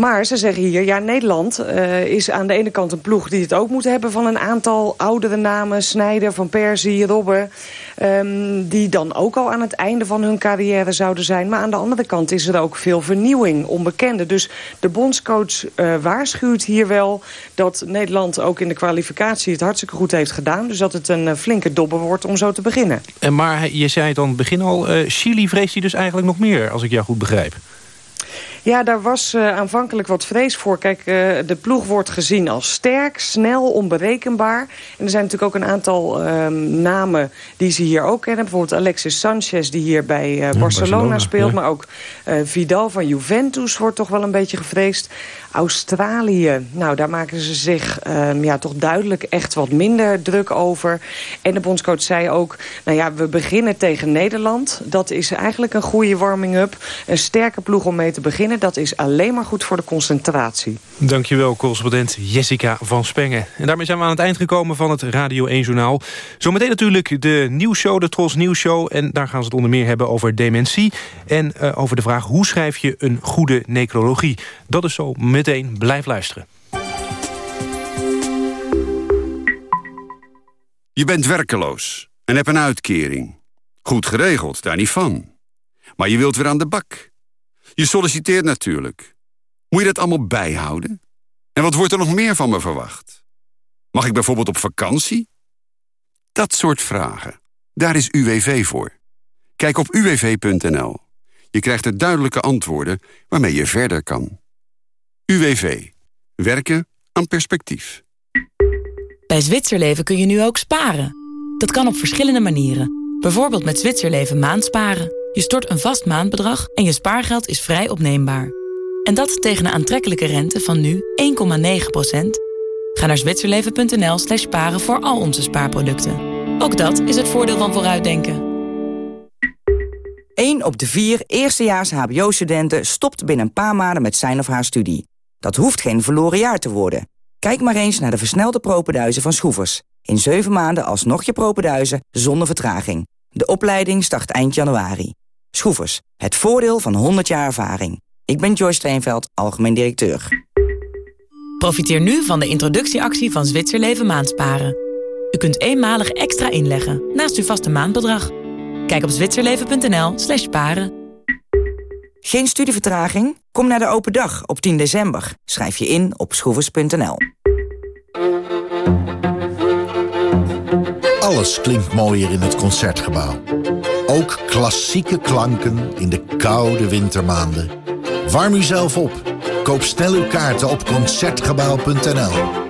Maar ze zeggen hier, ja, Nederland uh, is aan de ene kant een ploeg... die het ook moet hebben van een aantal oudere namen. Snijder, Van Persie, Robben. Um, die dan ook al aan het einde van hun carrière zouden zijn. Maar aan de andere kant is er ook veel vernieuwing, onbekende. Dus de bondscoach uh, waarschuwt hier wel dat Nederland ook in de kwalificatie het hartstikke goed heeft gedaan. Dus dat het een uh, flinke dobber wordt om zo te beginnen. En maar je zei het aan het begin al, Chili vreest hij dus eigenlijk nog meer, als ik jou goed begrijp. Ja, daar was uh, aanvankelijk wat vrees voor. Kijk, uh, de ploeg wordt gezien als sterk, snel, onberekenbaar. En er zijn natuurlijk ook een aantal uh, namen die ze hier ook kennen. Bijvoorbeeld Alexis Sanchez, die hier bij uh, Barcelona, Barcelona, speelt. Ja. Maar ook Vidal van Juventus wordt toch wel een beetje gevreesd. Australië, nou daar maken ze zich um, ja, toch duidelijk echt wat minder druk over. En de bondscoach zei ook, nou ja, we beginnen tegen Nederland. Dat is eigenlijk een goede warming-up. Een sterke ploeg om mee te beginnen. Dat is alleen maar goed voor de concentratie. Dankjewel, correspondent Jessica van Spengen. En daarmee zijn we aan het eind gekomen van het Radio 1-journaal. Zometeen natuurlijk de nieuwsshow, de Tros Nieuwsshow. En daar gaan ze het onder meer hebben over dementie. En uh, over de vraag, hoe schrijf je een goede necrologie? Dat is zo meteen. Blijf luisteren. Je bent werkeloos en hebt een uitkering. Goed geregeld, daar niet van. Maar je wilt weer aan de bak. Je solliciteert natuurlijk. Moet je dat allemaal bijhouden? En wat wordt er nog meer van me verwacht? Mag ik bijvoorbeeld op vakantie? Dat soort vragen. Daar is UWV voor. Kijk op uwv.nl. Je krijgt er duidelijke antwoorden waarmee je verder kan. UWV. Werken aan perspectief. Bij Zwitserleven kun je nu ook sparen. Dat kan op verschillende manieren. Bijvoorbeeld met Zwitserleven maandsparen. Je stort een vast maandbedrag en je spaargeld is vrij opneembaar. En dat tegen een aantrekkelijke rente van nu 1,9%. Ga naar zwitserleven.nl slash sparen voor al onze spaarproducten. Ook dat is het voordeel van vooruitdenken. 1 op de 4 eerstejaars hbo-studenten stopt binnen een paar maanden met zijn of haar studie. Dat hoeft geen verloren jaar te worden. Kijk maar eens naar de versnelde propenduizen van Schroevers. In 7 maanden alsnog je propenduizen zonder vertraging. De opleiding start eind januari. Schroevers, het voordeel van 100 jaar ervaring. Ik ben Joyce Steenveld, algemeen directeur. Profiteer nu van de introductieactie van Zwitserleven Maandsparen. U kunt eenmalig extra inleggen naast uw vaste maandbedrag. Kijk op zwitserleven.nl slash paren. Geen studievertraging? Kom naar de open dag op 10 december. Schrijf je in op schroevers.nl. Alles klinkt mooier in het Concertgebouw. Ook klassieke klanken in de koude wintermaanden. Warm u zelf op. Koop snel uw kaarten op Concertgebouw.nl.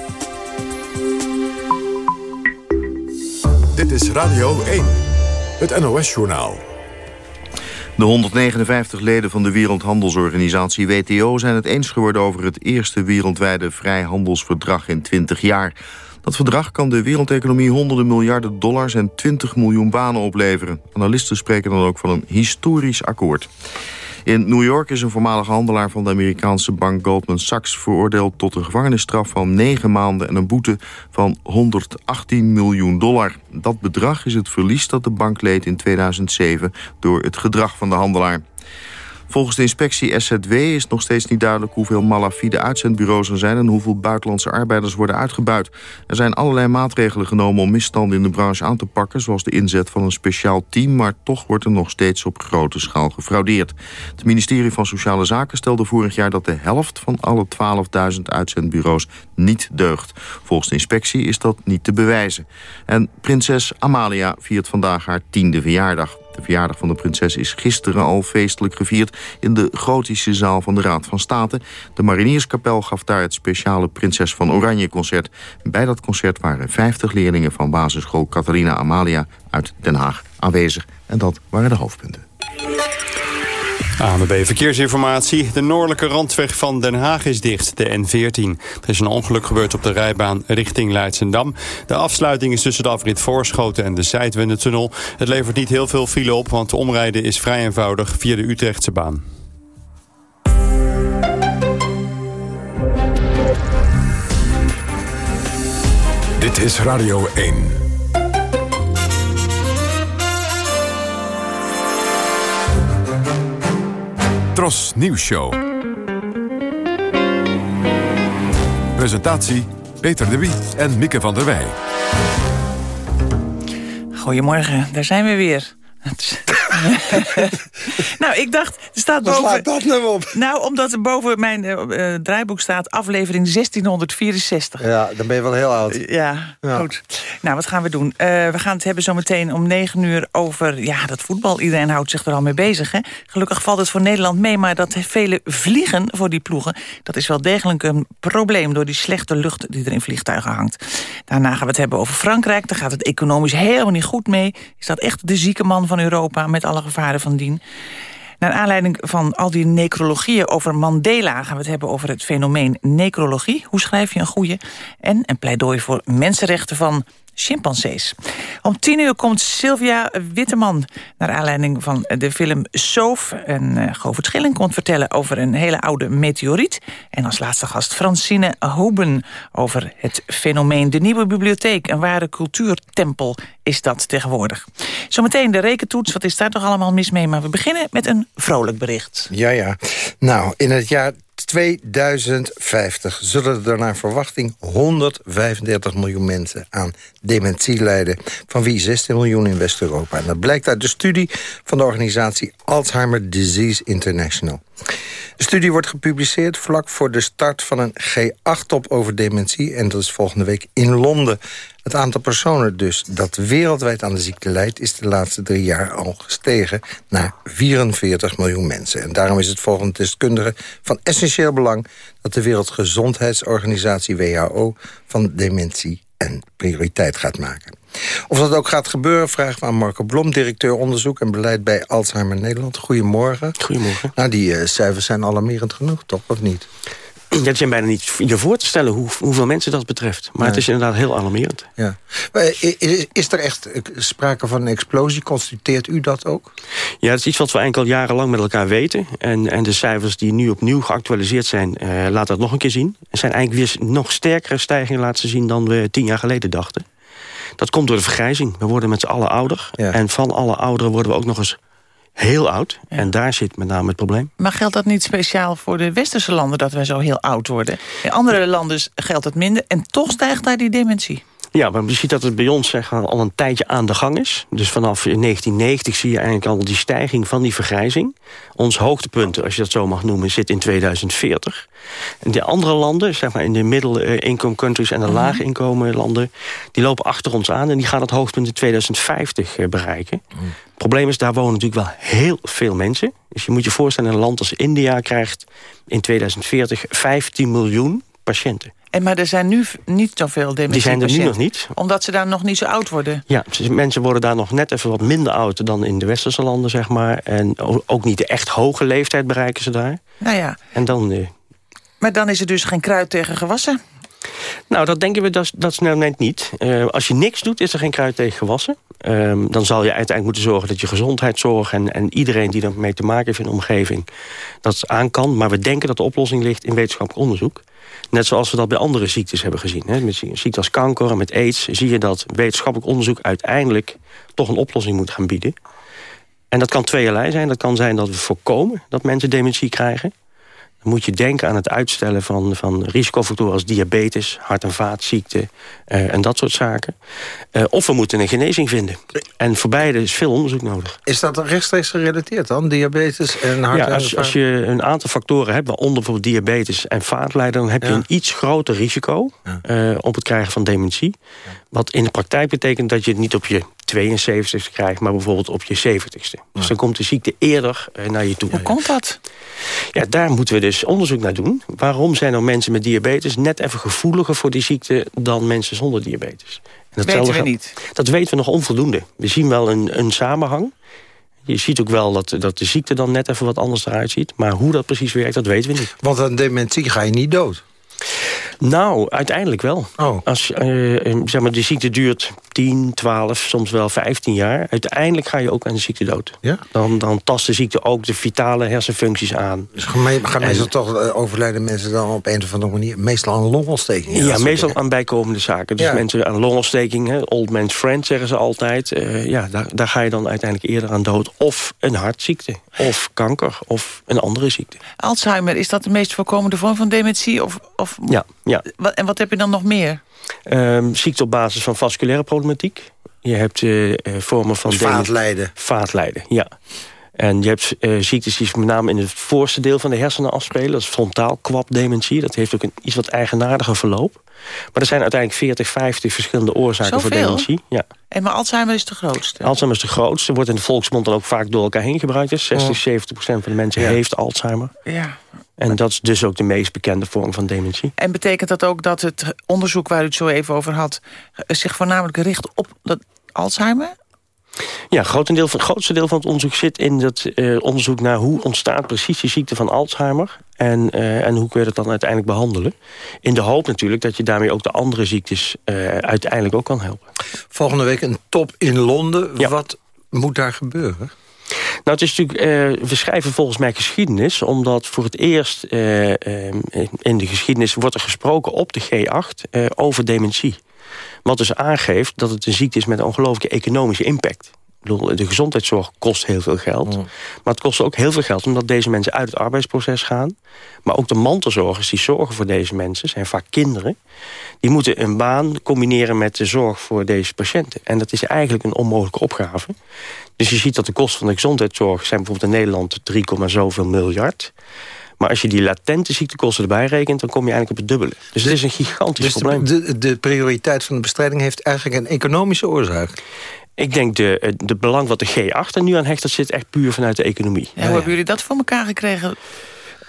Dit is Radio 1, het NOS-journaal. De 159 leden van de Wereldhandelsorganisatie WTO zijn het eens geworden over het eerste wereldwijde vrijhandelsverdrag in 20 jaar. Dat verdrag kan de wereldeconomie honderden miljarden dollars en 20 miljoen banen opleveren. Analisten spreken dan ook van een historisch akkoord. In New York is een voormalige handelaar van de Amerikaanse bank Goldman Sachs veroordeeld tot een gevangenisstraf van 9 maanden en een boete van 118 miljoen dollar. Dat bedrag is het verlies dat de bank leed in 2007 door het gedrag van de handelaar. Volgens de inspectie SZW is nog steeds niet duidelijk hoeveel malafide uitzendbureaus er zijn en hoeveel buitenlandse arbeiders worden uitgebuit. Er zijn allerlei maatregelen genomen om misstanden in de branche aan te pakken, zoals de inzet van een speciaal team, maar toch wordt er nog steeds op grote schaal gefraudeerd. Het ministerie van Sociale Zaken stelde vorig jaar dat de helft van alle 12.000 uitzendbureaus niet deugt. Volgens de inspectie is dat niet te bewijzen. En prinses Amalia viert vandaag haar tiende verjaardag. De verjaardag van de prinses is gisteren al feestelijk gevierd... in de gotische zaal van de Raad van State. De Marinierskapel gaf daar het speciale Prinses van Oranje concert. Bij dat concert waren 50 leerlingen van basisschool Catharina Amalia uit Den Haag aanwezig. En dat waren de hoofdpunten. ANWB Verkeersinformatie. De noordelijke randweg van Den Haag is dicht, de N14. Er is een ongeluk gebeurd op de rijbaan richting Leidsendam. De afsluiting is tussen de afrit Voorschoten en de Zijdwendetunnel. Het levert niet heel veel file op, want omrijden is vrij eenvoudig via de Utrechtse baan. Dit is Radio 1. Tros Nieuws Show. Presentatie Peter de Wie en Mieke van der Wij. Goedemorgen, daar zijn we weer. [laughs] nou, ik dacht, er staat boven... slaat dat nou op? Nou, omdat er boven mijn uh, draaiboek staat aflevering 1664. Ja, dan ben je wel heel oud. Ja, goed. Nou, wat gaan we doen? Uh, we gaan het hebben zometeen om negen uur over ja, dat voetbal. Iedereen houdt zich er al mee bezig. Hè? Gelukkig valt het voor Nederland mee, maar dat vele vliegen voor die ploegen... dat is wel degelijk een probleem door die slechte lucht die er in vliegtuigen hangt. Daarna gaan we het hebben over Frankrijk. Daar gaat het economisch helemaal niet goed mee. Is dat echt de zieke man van Europa met alle gevaren van dien? Naar aanleiding van al die necrologieën over Mandela... gaan we het hebben over het fenomeen necrologie. Hoe schrijf je een goede? En een pleidooi voor mensenrechten van chimpansees. Om tien uur komt Sylvia Witteman naar aanleiding van de film Soof. En uh, Govert Schilling komt vertellen over een hele oude meteoriet. En als laatste gast Francine Hoben over het fenomeen de nieuwe bibliotheek. Een ware cultuurtempel is dat tegenwoordig. Zometeen de rekentoets, wat is daar toch allemaal mis mee? Maar we beginnen met een vrolijk bericht. Ja, ja. Nou, in het jaar 2050 zullen er naar verwachting 135 miljoen mensen aan dementie lijden. Van wie 16 miljoen in West-Europa. En dat blijkt uit de studie van de organisatie Alzheimer Disease International. De studie wordt gepubliceerd vlak voor de start van een G8-top over dementie. En dat is volgende week in Londen. Het aantal personen dus dat wereldwijd aan de ziekte lijdt... is de laatste drie jaar al gestegen naar 44 miljoen mensen. En daarom is het volgens deskundigen van essentieel belang... dat de Wereldgezondheidsorganisatie WHO van dementie een prioriteit gaat maken. Of dat ook gaat gebeuren, vragen we aan Marco Blom... directeur onderzoek en beleid bij Alzheimer Nederland. Goedemorgen. Goedemorgen. Nou, die uh, cijfers zijn alarmerend genoeg, toch? Of niet? [clears throat] Het zijn bijna niet je voor te stellen hoe, hoeveel mensen dat betreft. Maar het is inderdaad heel alarmerend. Ja. Is, is er echt sprake van een explosie? Constateert u dat ook? Ja, dat is iets wat we al jarenlang met elkaar weten. En, en de cijfers die nu opnieuw geactualiseerd zijn... Uh, laten dat nog een keer zien. Er zijn eigenlijk weer nog sterkere stijgingen laten zien... dan we tien jaar geleden dachten. Dat komt door de vergrijzing. We worden met z'n allen ouder. Ja. En van alle ouderen worden we ook nog eens heel oud. Ja. En daar zit met name het probleem. Maar geldt dat niet speciaal voor de westerse landen... dat wij zo heel oud worden? In andere landen geldt het minder en toch stijgt daar die dementie. Ja, maar je ziet dat het bij ons zeg, al een tijdje aan de gang is. Dus vanaf 1990 zie je eigenlijk al die stijging van die vergrijzing. Ons hoogtepunt, als je dat zo mag noemen, zit in 2040. En de andere landen, zeg maar in de middel-income countries... en de lage inkomen landen, die lopen achter ons aan... en die gaan het hoogtepunt in 2050 eh, bereiken. Het probleem is, daar wonen natuurlijk wel heel veel mensen. Dus je moet je voorstellen, een land als India krijgt in 2040 15 miljoen patiënten. En maar er zijn nu niet zoveel dementie Die zijn er nu nog niet. Omdat ze daar nog niet zo oud worden. Ja, mensen worden daar nog net even wat minder oud dan in de westerse landen, zeg maar. En ook niet de echt hoge leeftijd bereiken ze daar. Nou ja. En dan... Uh... Maar dan is er dus geen kruid tegen gewassen? Nou, dat denken we dat, dat snel net niet. Uh, als je niks doet, is er geen kruid tegen gewassen. Uh, dan zal je uiteindelijk moeten zorgen dat je gezondheidszorg... en, en iedereen die ermee te maken heeft in de omgeving... dat aan kan. Maar we denken dat de oplossing ligt in wetenschappelijk onderzoek. Net zoals we dat bij andere ziektes hebben gezien. Hè. Met ziektes als kanker en met aids zie je dat wetenschappelijk onderzoek... uiteindelijk toch een oplossing moet gaan bieden. En dat kan tweeërlei zijn. Dat kan zijn dat we voorkomen dat mensen dementie krijgen. Dan moet je denken aan het uitstellen van, van risicofactoren als diabetes, hart- en vaatziekten uh, en dat soort zaken. Uh, of we moeten een genezing vinden. En voor beide is veel onderzoek nodig. Is dat rechtstreeks gerelateerd dan, diabetes en hart- ja, als, als je een aantal factoren hebt, waaronder bijvoorbeeld diabetes en vaatleider... dan heb je een iets groter risico ja. uh, op het krijgen van dementie. Wat in de praktijk betekent dat je het niet op je 72ste krijgt, maar bijvoorbeeld op je 70ste. Dus dan komt de ziekte eerder naar je toe. Hoe komt dat? Ja, daar moeten we dus onderzoek naar doen. Waarom zijn er mensen met diabetes net even gevoeliger voor die ziekte dan mensen zonder diabetes? En dat weten we niet. Dat weten we nog onvoldoende. We zien wel een, een samenhang. Je ziet ook wel dat, dat de ziekte dan net even wat anders eruit ziet. Maar hoe dat precies werkt, dat weten we niet. Want aan dementie ga je niet dood. Nou, uiteindelijk wel. Oh. Als uh, zeg maar, de ziekte duurt 10, 12, soms wel 15 jaar. Uiteindelijk ga je ook aan de ziekte dood. Ja? Dan, dan tast de ziekte ook de vitale hersenfuncties aan. Dus gaan, gaan meestal toch uh, overlijden mensen dan op een of andere manier... meestal aan longontsteking? Ja, ja meestal aan bijkomende zaken. Dus ja. mensen aan longontsteking, hè, old man's friend zeggen ze altijd. Uh, ja, daar, daar ga je dan uiteindelijk eerder aan dood. Of een hartziekte, of kanker, of een andere ziekte. Alzheimer, is dat de meest voorkomende vorm van dementie? Of, of... Ja, ja. En wat heb je dan nog meer? Um, ziekte op basis van vasculaire problematiek. Je hebt uh, vormen van... Dus vaatlijden. Vaatlijden, ja. En je hebt uh, ziektes die met name in het voorste deel van de hersenen afspelen. Dat is frontaal kwapdementie. Dat heeft ook een iets wat eigenaardiger verloop. Maar er zijn uiteindelijk 40, 50 verschillende oorzaken Zoveel? voor dementie. Ja. En maar Alzheimer is de grootste? Alzheimer is de grootste. Wordt in de volksmond dan ook vaak door elkaar heen gebruikt. 60, oh. 70 procent van de mensen ja. heeft Alzheimer. Ja. En dat is dus ook de meest bekende vorm van dementie. En betekent dat ook dat het onderzoek waar u het zo even over had... zich voornamelijk richt op dat Alzheimer? Ja, grotendeel van, het grootste deel van het onderzoek zit in het uh, onderzoek naar hoe ontstaat precies de ziekte van Alzheimer. En, uh, en hoe kun je dat dan uiteindelijk behandelen. In de hoop natuurlijk dat je daarmee ook de andere ziektes uh, uiteindelijk ook kan helpen. Volgende week een top in Londen. Ja. Wat moet daar gebeuren? Nou, het is natuurlijk, uh, we schrijven volgens mij geschiedenis... omdat voor het eerst uh, uh, in de geschiedenis wordt er gesproken op de G8 over dementie. Wat dus aangeeft dat het een ziekte is met een ongelooflijke economische impact. De gezondheidszorg kost heel veel geld. Mm. Maar het kost ook heel veel geld omdat deze mensen uit het arbeidsproces gaan. Maar ook de mantelzorgers die zorgen voor deze mensen, zijn vaak kinderen. Die moeten een baan combineren met de zorg voor deze patiënten. En dat is eigenlijk een onmogelijke opgave. Dus je ziet dat de kosten van de gezondheidszorg zijn bijvoorbeeld in Nederland 3, zoveel miljard. Maar als je die latente ziektekosten erbij rekent... dan kom je eigenlijk op het dubbele. Dus het is een gigantisch dus probleem. De, de prioriteit van de bestrijding heeft eigenlijk een economische oorzaak. Ik denk de, de belang wat de G8 er nu aan hecht... dat zit echt puur vanuit de economie. Ja, hoe hebben jullie dat voor elkaar gekregen?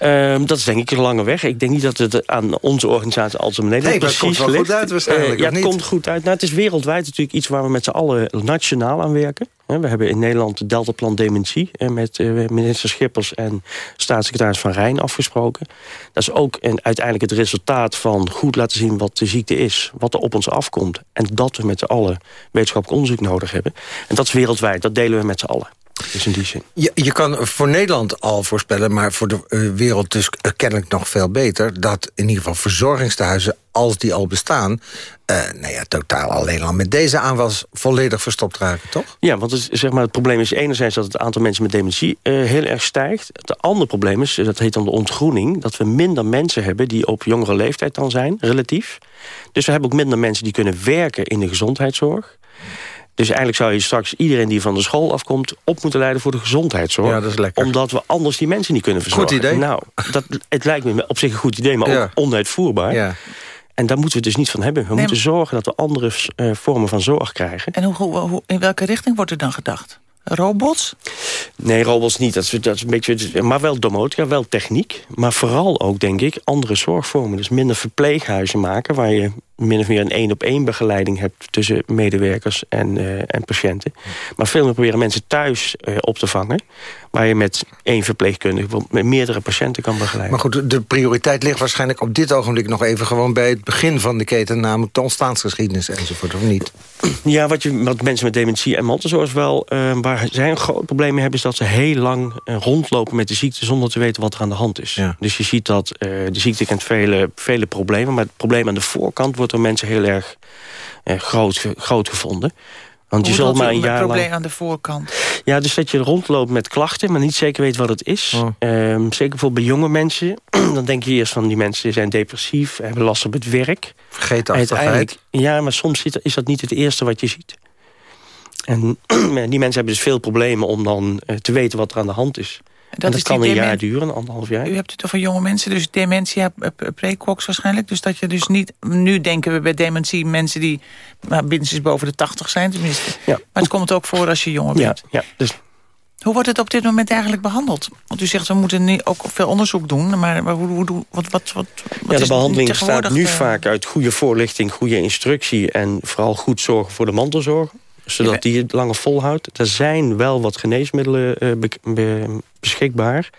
Um, dat is denk ik een lange weg. Ik denk niet dat het aan onze organisatie als een Nederland nee, precies komt wel ligt. goed uit waarschijnlijk, uh, Ja, het niet? komt goed uit. Nou, het is wereldwijd natuurlijk iets waar we met z'n allen nationaal aan werken. We hebben in Nederland het Deltaplan Dementie... met minister Schippers en staatssecretaris Van Rijn afgesproken. Dat is ook een, uiteindelijk het resultaat van goed laten zien wat de ziekte is. Wat er op ons afkomt. En dat we met z'n allen wetenschappelijk onderzoek nodig hebben. En dat is wereldwijd. Dat delen we met z'n allen. Dus in die zin. Je, je kan voor Nederland al voorspellen, maar voor de uh, wereld dus uh, kennelijk nog veel beter... dat in ieder geval verzorgingstehuizen als die al bestaan... Uh, nou ja, totaal alleen al met deze aanwas volledig verstopt raken, toch? Ja, want het, zeg maar, het probleem is enerzijds dat het aantal mensen met dementie heel erg stijgt. Het andere probleem is, dat heet dan de ontgroening... dat we minder mensen hebben die op jongere leeftijd dan zijn, relatief. Dus we hebben ook minder mensen die kunnen werken in de gezondheidszorg. Dus eigenlijk zou je straks iedereen die van de school afkomt... op moeten leiden voor de gezondheidszorg. Ja, dat is lekker. Omdat we anders die mensen niet kunnen verzorgen. Goed idee. Nou, dat, het lijkt me op zich een goed idee, maar Ja. ook onuitvoerbaar. Ja. En daar moeten we dus niet van hebben. We moeten zorgen dat we andere eh, vormen van zorg krijgen. En hoe, hoe, hoe- in welke richting wordt er dan gedacht? Robots? Nee, robots niet. Dat is, dat is een beetje, maar wel domotica, wel techniek. Maar vooral ook, denk ik, andere zorgvormen. Dus minder verpleeghuizen maken... waar je min of meer een één-op-één begeleiding hebt... tussen medewerkers en, eh, en patiënten. Maar veel meer proberen mensen thuis eh, op te vangen... waar je met één verpleegkundige met meerdere patiënten kan begeleiden. Maar goed, de prioriteit ligt waarschijnlijk op dit ogenblik nog even... gewoon bij het begin van de keten, namelijk de ontstaansgeschiedenis enzovoort, of niet? Ja, wat, je, wat mensen met dementie en mantelzorg wel... eh, waar zij een groot probleem mee hebben... is dat ze heel lang rondlopen met de ziekte... zonder te weten wat er aan de hand is. Dus je ziet dat de ziekte kent vele, vele problemen... maar het probleem aan de voorkant wordt door mensen heel erg eh, groot, groot gevonden. Want je zal bedoelt maar een jaar probleem lang... aan de voorkant. Ja, dus dat je rondloopt met klachten, maar niet zeker weet wat het is. Oh. Ehm, zeker bijvoorbeeld bij jonge mensen. [clears throat] dan denk je eerst van die mensen zijn depressief, hebben last op het werk. Vergeetachtigheid. Uiteindelijk- Ja, maar soms is dat niet het eerste wat je ziet. En [clears throat] die mensen hebben dus veel problemen om dan eh, te weten wat er aan de hand is. En dat, is kan een jaar duren, anderhalf jaar. U hebt het over jonge mensen, dus dementia, eh, eh, precox waarschijnlijk. Dus dat je dus niet... Nu denken we bij dementie mensen die nou, minstens boven de 80 zijn. Tenminste. Maar het komt ook voor als je jonger Ja, bent. ja, dus Hoe wordt het op dit moment eigenlijk behandeld? Want u zegt we moeten niet ook veel onderzoek doen. Maar, hoe, hoe, wat, wat, wat, ja, de behandeling bestaat tegenwoordig, nu eh, vaak uit goede voorlichting, goede instructie... en vooral goed zorgen voor de mantelzorg. Zodat die het langer volhoudt. Er zijn wel wat geneesmiddelen be- be- beschikbaar.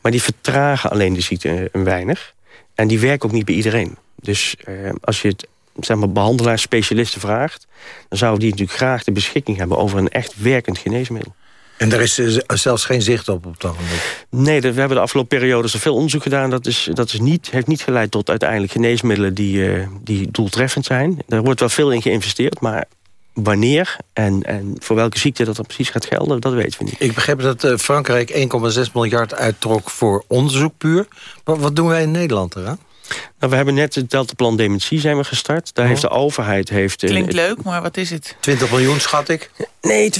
Maar die vertragen alleen de ziekte een weinig. En die werken ook niet bij iedereen. Dus eh, als je het zeg maar, behandelaars, specialisten vraagt... dan zouden die natuurlijk graag de beschikking hebben... over een echt werkend geneesmiddel. En daar is eh, zelfs geen zicht op op het ogenblik. Nee, dat- we hebben de afgelopen periodes er veel onderzoek gedaan. Dat, is, dat is niet, heeft niet geleid tot uiteindelijk geneesmiddelen die, eh, die doeltreffend zijn. Daar wordt wel veel in geïnvesteerd, maar wanneer en, en voor welke ziekte dat dan precies gaat gelden, dat weten we niet. Ik begreep dat eh, Frankrijk 1,6 miljard uittrok voor onderzoek puur. Wat, wat doen wij in Nederland eraan? Nou, we hebben net het deltaplan dementie zijn we gestart. Daar heeft de overheid... Heeft, eh, Klinkt leuk, maar wat is het? 20 miljoen, schat ik. Nee, 32,5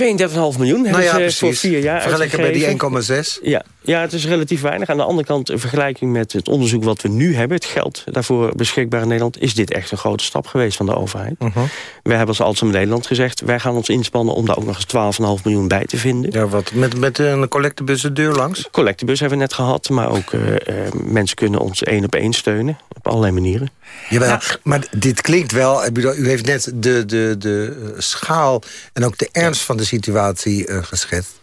miljoen Nou ja, ze precies. voor vier jaar Vergeleken bij die uitgegeven. 1,6. Ja, ja, het is relatief weinig. Aan de andere kant, in vergelijking met het onderzoek wat we nu hebben... het geld daarvoor beschikbaar in Nederland... is dit echt een grote stap geweest van de overheid. Mhm. Wij hebben als Alzheimer Nederland gezegd... wij gaan ons inspannen om daar ook nog eens 12,5 miljoen bij te vinden. Ja, wat? Met, met een collectebus de deur langs? Collectebus hebben we net gehad, maar ook eh, eh, mensen kunnen ons één op één steunen. Op allerlei manieren. Jawel, maar dit klinkt wel... U heeft net de, de, de eh, schaal en ook de ernst van de situatie eh, geschetst.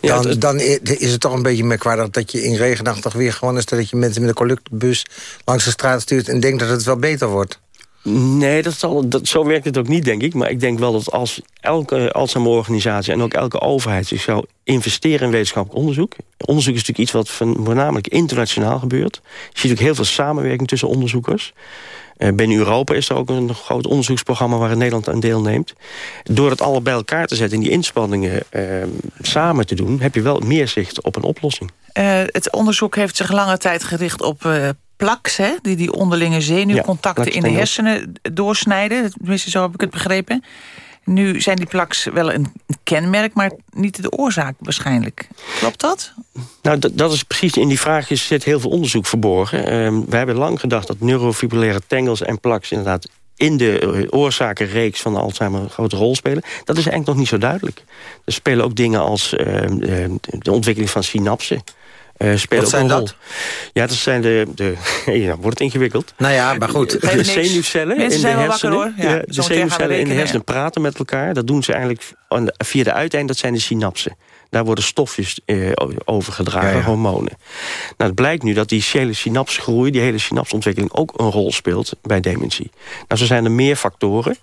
Dan, dan is het toch een beetje merkwaardig dat je in regenachtig weer gewoon is... dat je mensen met een collectebus langs de straat stuurt... en denkt dat het wel beter wordt. Nee, dat zal, dat, zo werkt het ook niet, denk ik. Maar ik denk wel dat als elke Alzheimer-organisatie... en ook elke overheid zich zou investeren in wetenschappelijk onderzoek... onderzoek is natuurlijk iets wat voornamelijk internationaal gebeurt. Je ziet ook heel veel samenwerking tussen onderzoekers. Eh, binnen Europa is er ook een groot onderzoeksprogramma... waar Nederland aan deelneemt. Door het alle bij elkaar te zetten en die inspanningen eh, samen te doen... heb je wel meer zicht op een oplossing. Eh, het onderzoek heeft zich lange tijd gericht op plaques, hè, die die onderlinge zenuwcontacten Ja, in de hersenen doorsnijden. Tenminste, zo heb ik het begrepen. Nu zijn die plaques wel een kenmerk, maar niet de oorzaak waarschijnlijk. Klopt dat? Nou, dat, is precies, in die vraag zit heel veel onderzoek verborgen. Ehm we hebben lang gedacht dat neurofibrillaire tangles en plaques... inderdaad in de eh, oorzakenreeks van Alzheimer een grote rol spelen. Dat is eigenlijk nog niet zo duidelijk. Er spelen ook dingen als ehm, ehm, de ontwikkeling van synapsen. Eh, spelen Wat ook zijn een dat? rol. Ja, dat zijn de... de [laughs] ja, wordt het ingewikkeld. Nou ja, maar goed. De zenuwcellen Mensen in de zijn wel wakker, hersenen. hoor. Ja, Ja, de zenuwcellen in de hersenen praten met elkaar. Dat doen ze eigenlijk via de uiteind. Dat zijn de synapsen. Daar worden stofjes eh, overgedragen, Ja, ja. hormonen. Nou, het blijkt nu dat die hele synapsgroei... die hele synapsontwikkeling ook een rol speelt bij dementie. Nou, zo zijn er meer factoren.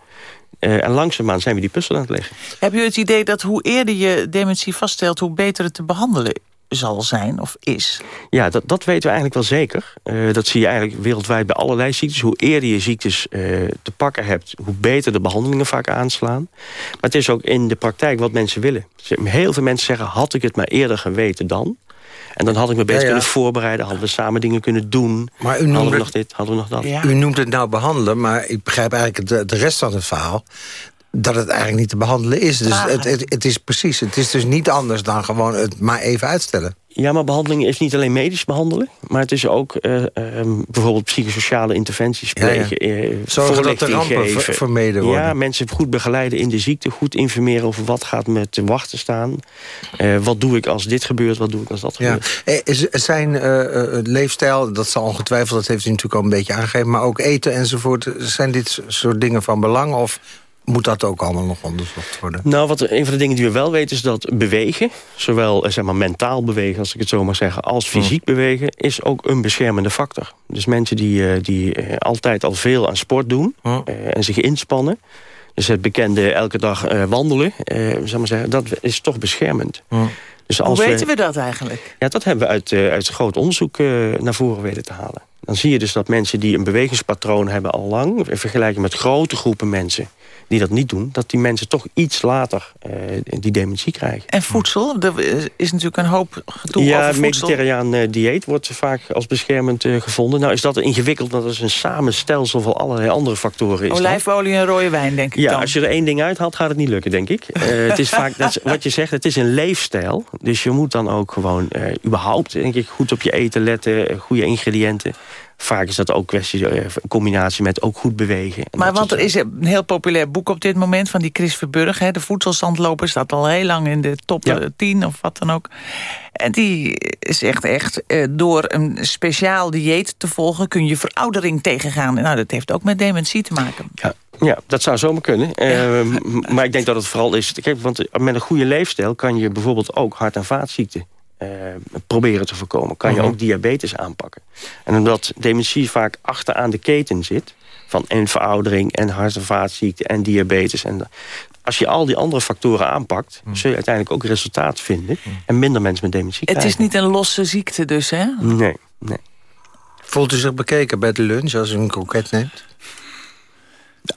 Eh, en langzaamaan zijn we die puzzel aan het leggen. Heb je het idee dat hoe eerder je dementie vaststelt... hoe beter het te behandelen zal zijn of is. Ja, dat, dat weten we eigenlijk wel zeker. Uh, dat zie je eigenlijk wereldwijd bij allerlei ziektes. Hoe eerder je ziektes uh, te pakken hebt... hoe beter de behandelingen vaak aanslaan. Maar het is ook in de praktijk wat mensen willen. Heel veel mensen zeggen, had ik het maar eerder geweten dan... En dan had ik me beter kunnen voorbereiden. Hadden we samen dingen kunnen doen. Maar u hadden we nog dit, hadden we nog dat. U noemt het nou behandelen, maar ik begrijp eigenlijk de, de rest van het verhaal dat het eigenlijk niet te behandelen is. Dus het, het, het, is precies, het is dus niet anders dan gewoon het maar even uitstellen. Ja, maar behandeling is niet alleen medisch behandelen... maar het is ook uh, bijvoorbeeld psychosociale interventies plegen. Ja, ja. Eh, Zorgen dat de rampen geven. vermeden worden. Ja, mensen goed begeleiden in de ziekte. Goed informeren over wat gaat met de wachten staan. Uh, wat doe ik als dit gebeurt, wat doe ik als dat ja. gebeurt. Zijn leefstijl, dat zal ongetwijfeld... dat heeft u natuurlijk al een beetje aangegeven... maar ook eten enzovoort, zijn dit soort dingen van belang... of moet dat ook allemaal nog onderzocht worden? Nou, wat, een van de dingen die we wel weten is dat bewegen... zowel eh, zeg maar, mentaal bewegen, als ik het zo mag zeggen... als fysiek bewegen, is ook een beschermende factor. Dus mensen die, eh, die eh, altijd al veel aan sport doen... en zich inspannen... dus het bekende elke dag wandelen, zeg maar zeggen, dat is toch beschermend. Dus als Hoe weten we, dat eigenlijk? Ja, dat hebben we uit, uit groot onderzoek naar voren weten te halen. Dan zie je dus dat mensen die een bewegingspatroon hebben al lang... in vergelijking met grote groepen mensen die dat niet doen... dat die mensen toch iets later uh, die dementie krijgen. En voedsel? Er is natuurlijk een hoop gedoe ja, over voedsel. mediterraan uh, dieet wordt vaak als beschermend uh, gevonden. Nou is dat ingewikkeld, want dat is een samenstelsel van allerlei andere factoren. Is Olijfolie en rode wijn, denk ik Ja, dan. als je er één ding uithaalt, gaat het niet lukken, denk ik. [laughs] het is vaak, dat is, wat je zegt, het is een leefstijl. Dus je moet dan ook gewoon überhaupt, denk ik, goed op je eten letten. Goede ingrediënten. Vaak is dat ook kwestie in combinatie met ook goed bewegen. Maar want er is een heel populair boek op dit moment van die Chris Verburg. Hè, de voedselstandloper staat al heel lang in de top ja. 10 of wat dan ook. En die zegt echt, eh, door een speciaal dieet te volgen... kun je veroudering tegengaan. Nou, dat heeft ook met dementie te maken. Ja. Ja, dat zou zomaar kunnen. Ja. Uh, maar ik denk dat het vooral is... Kijk, want met een goede leefstijl kan je bijvoorbeeld ook hart- en vaatziekten uh, proberen te voorkomen. Kan je mhm. ook diabetes aanpakken. En omdat dementie vaak achteraan de keten zit... van en veroudering en hart- en vaatziekten en diabetes... En als je al die andere factoren aanpakt... Mhm. zul je uiteindelijk ook resultaat vinden... Mhm. en minder mensen met dementie Het is niet een losse ziekte dus, hè? Nee, nee. Voelt u zich bekeken bij de lunch als u een kroket neemt?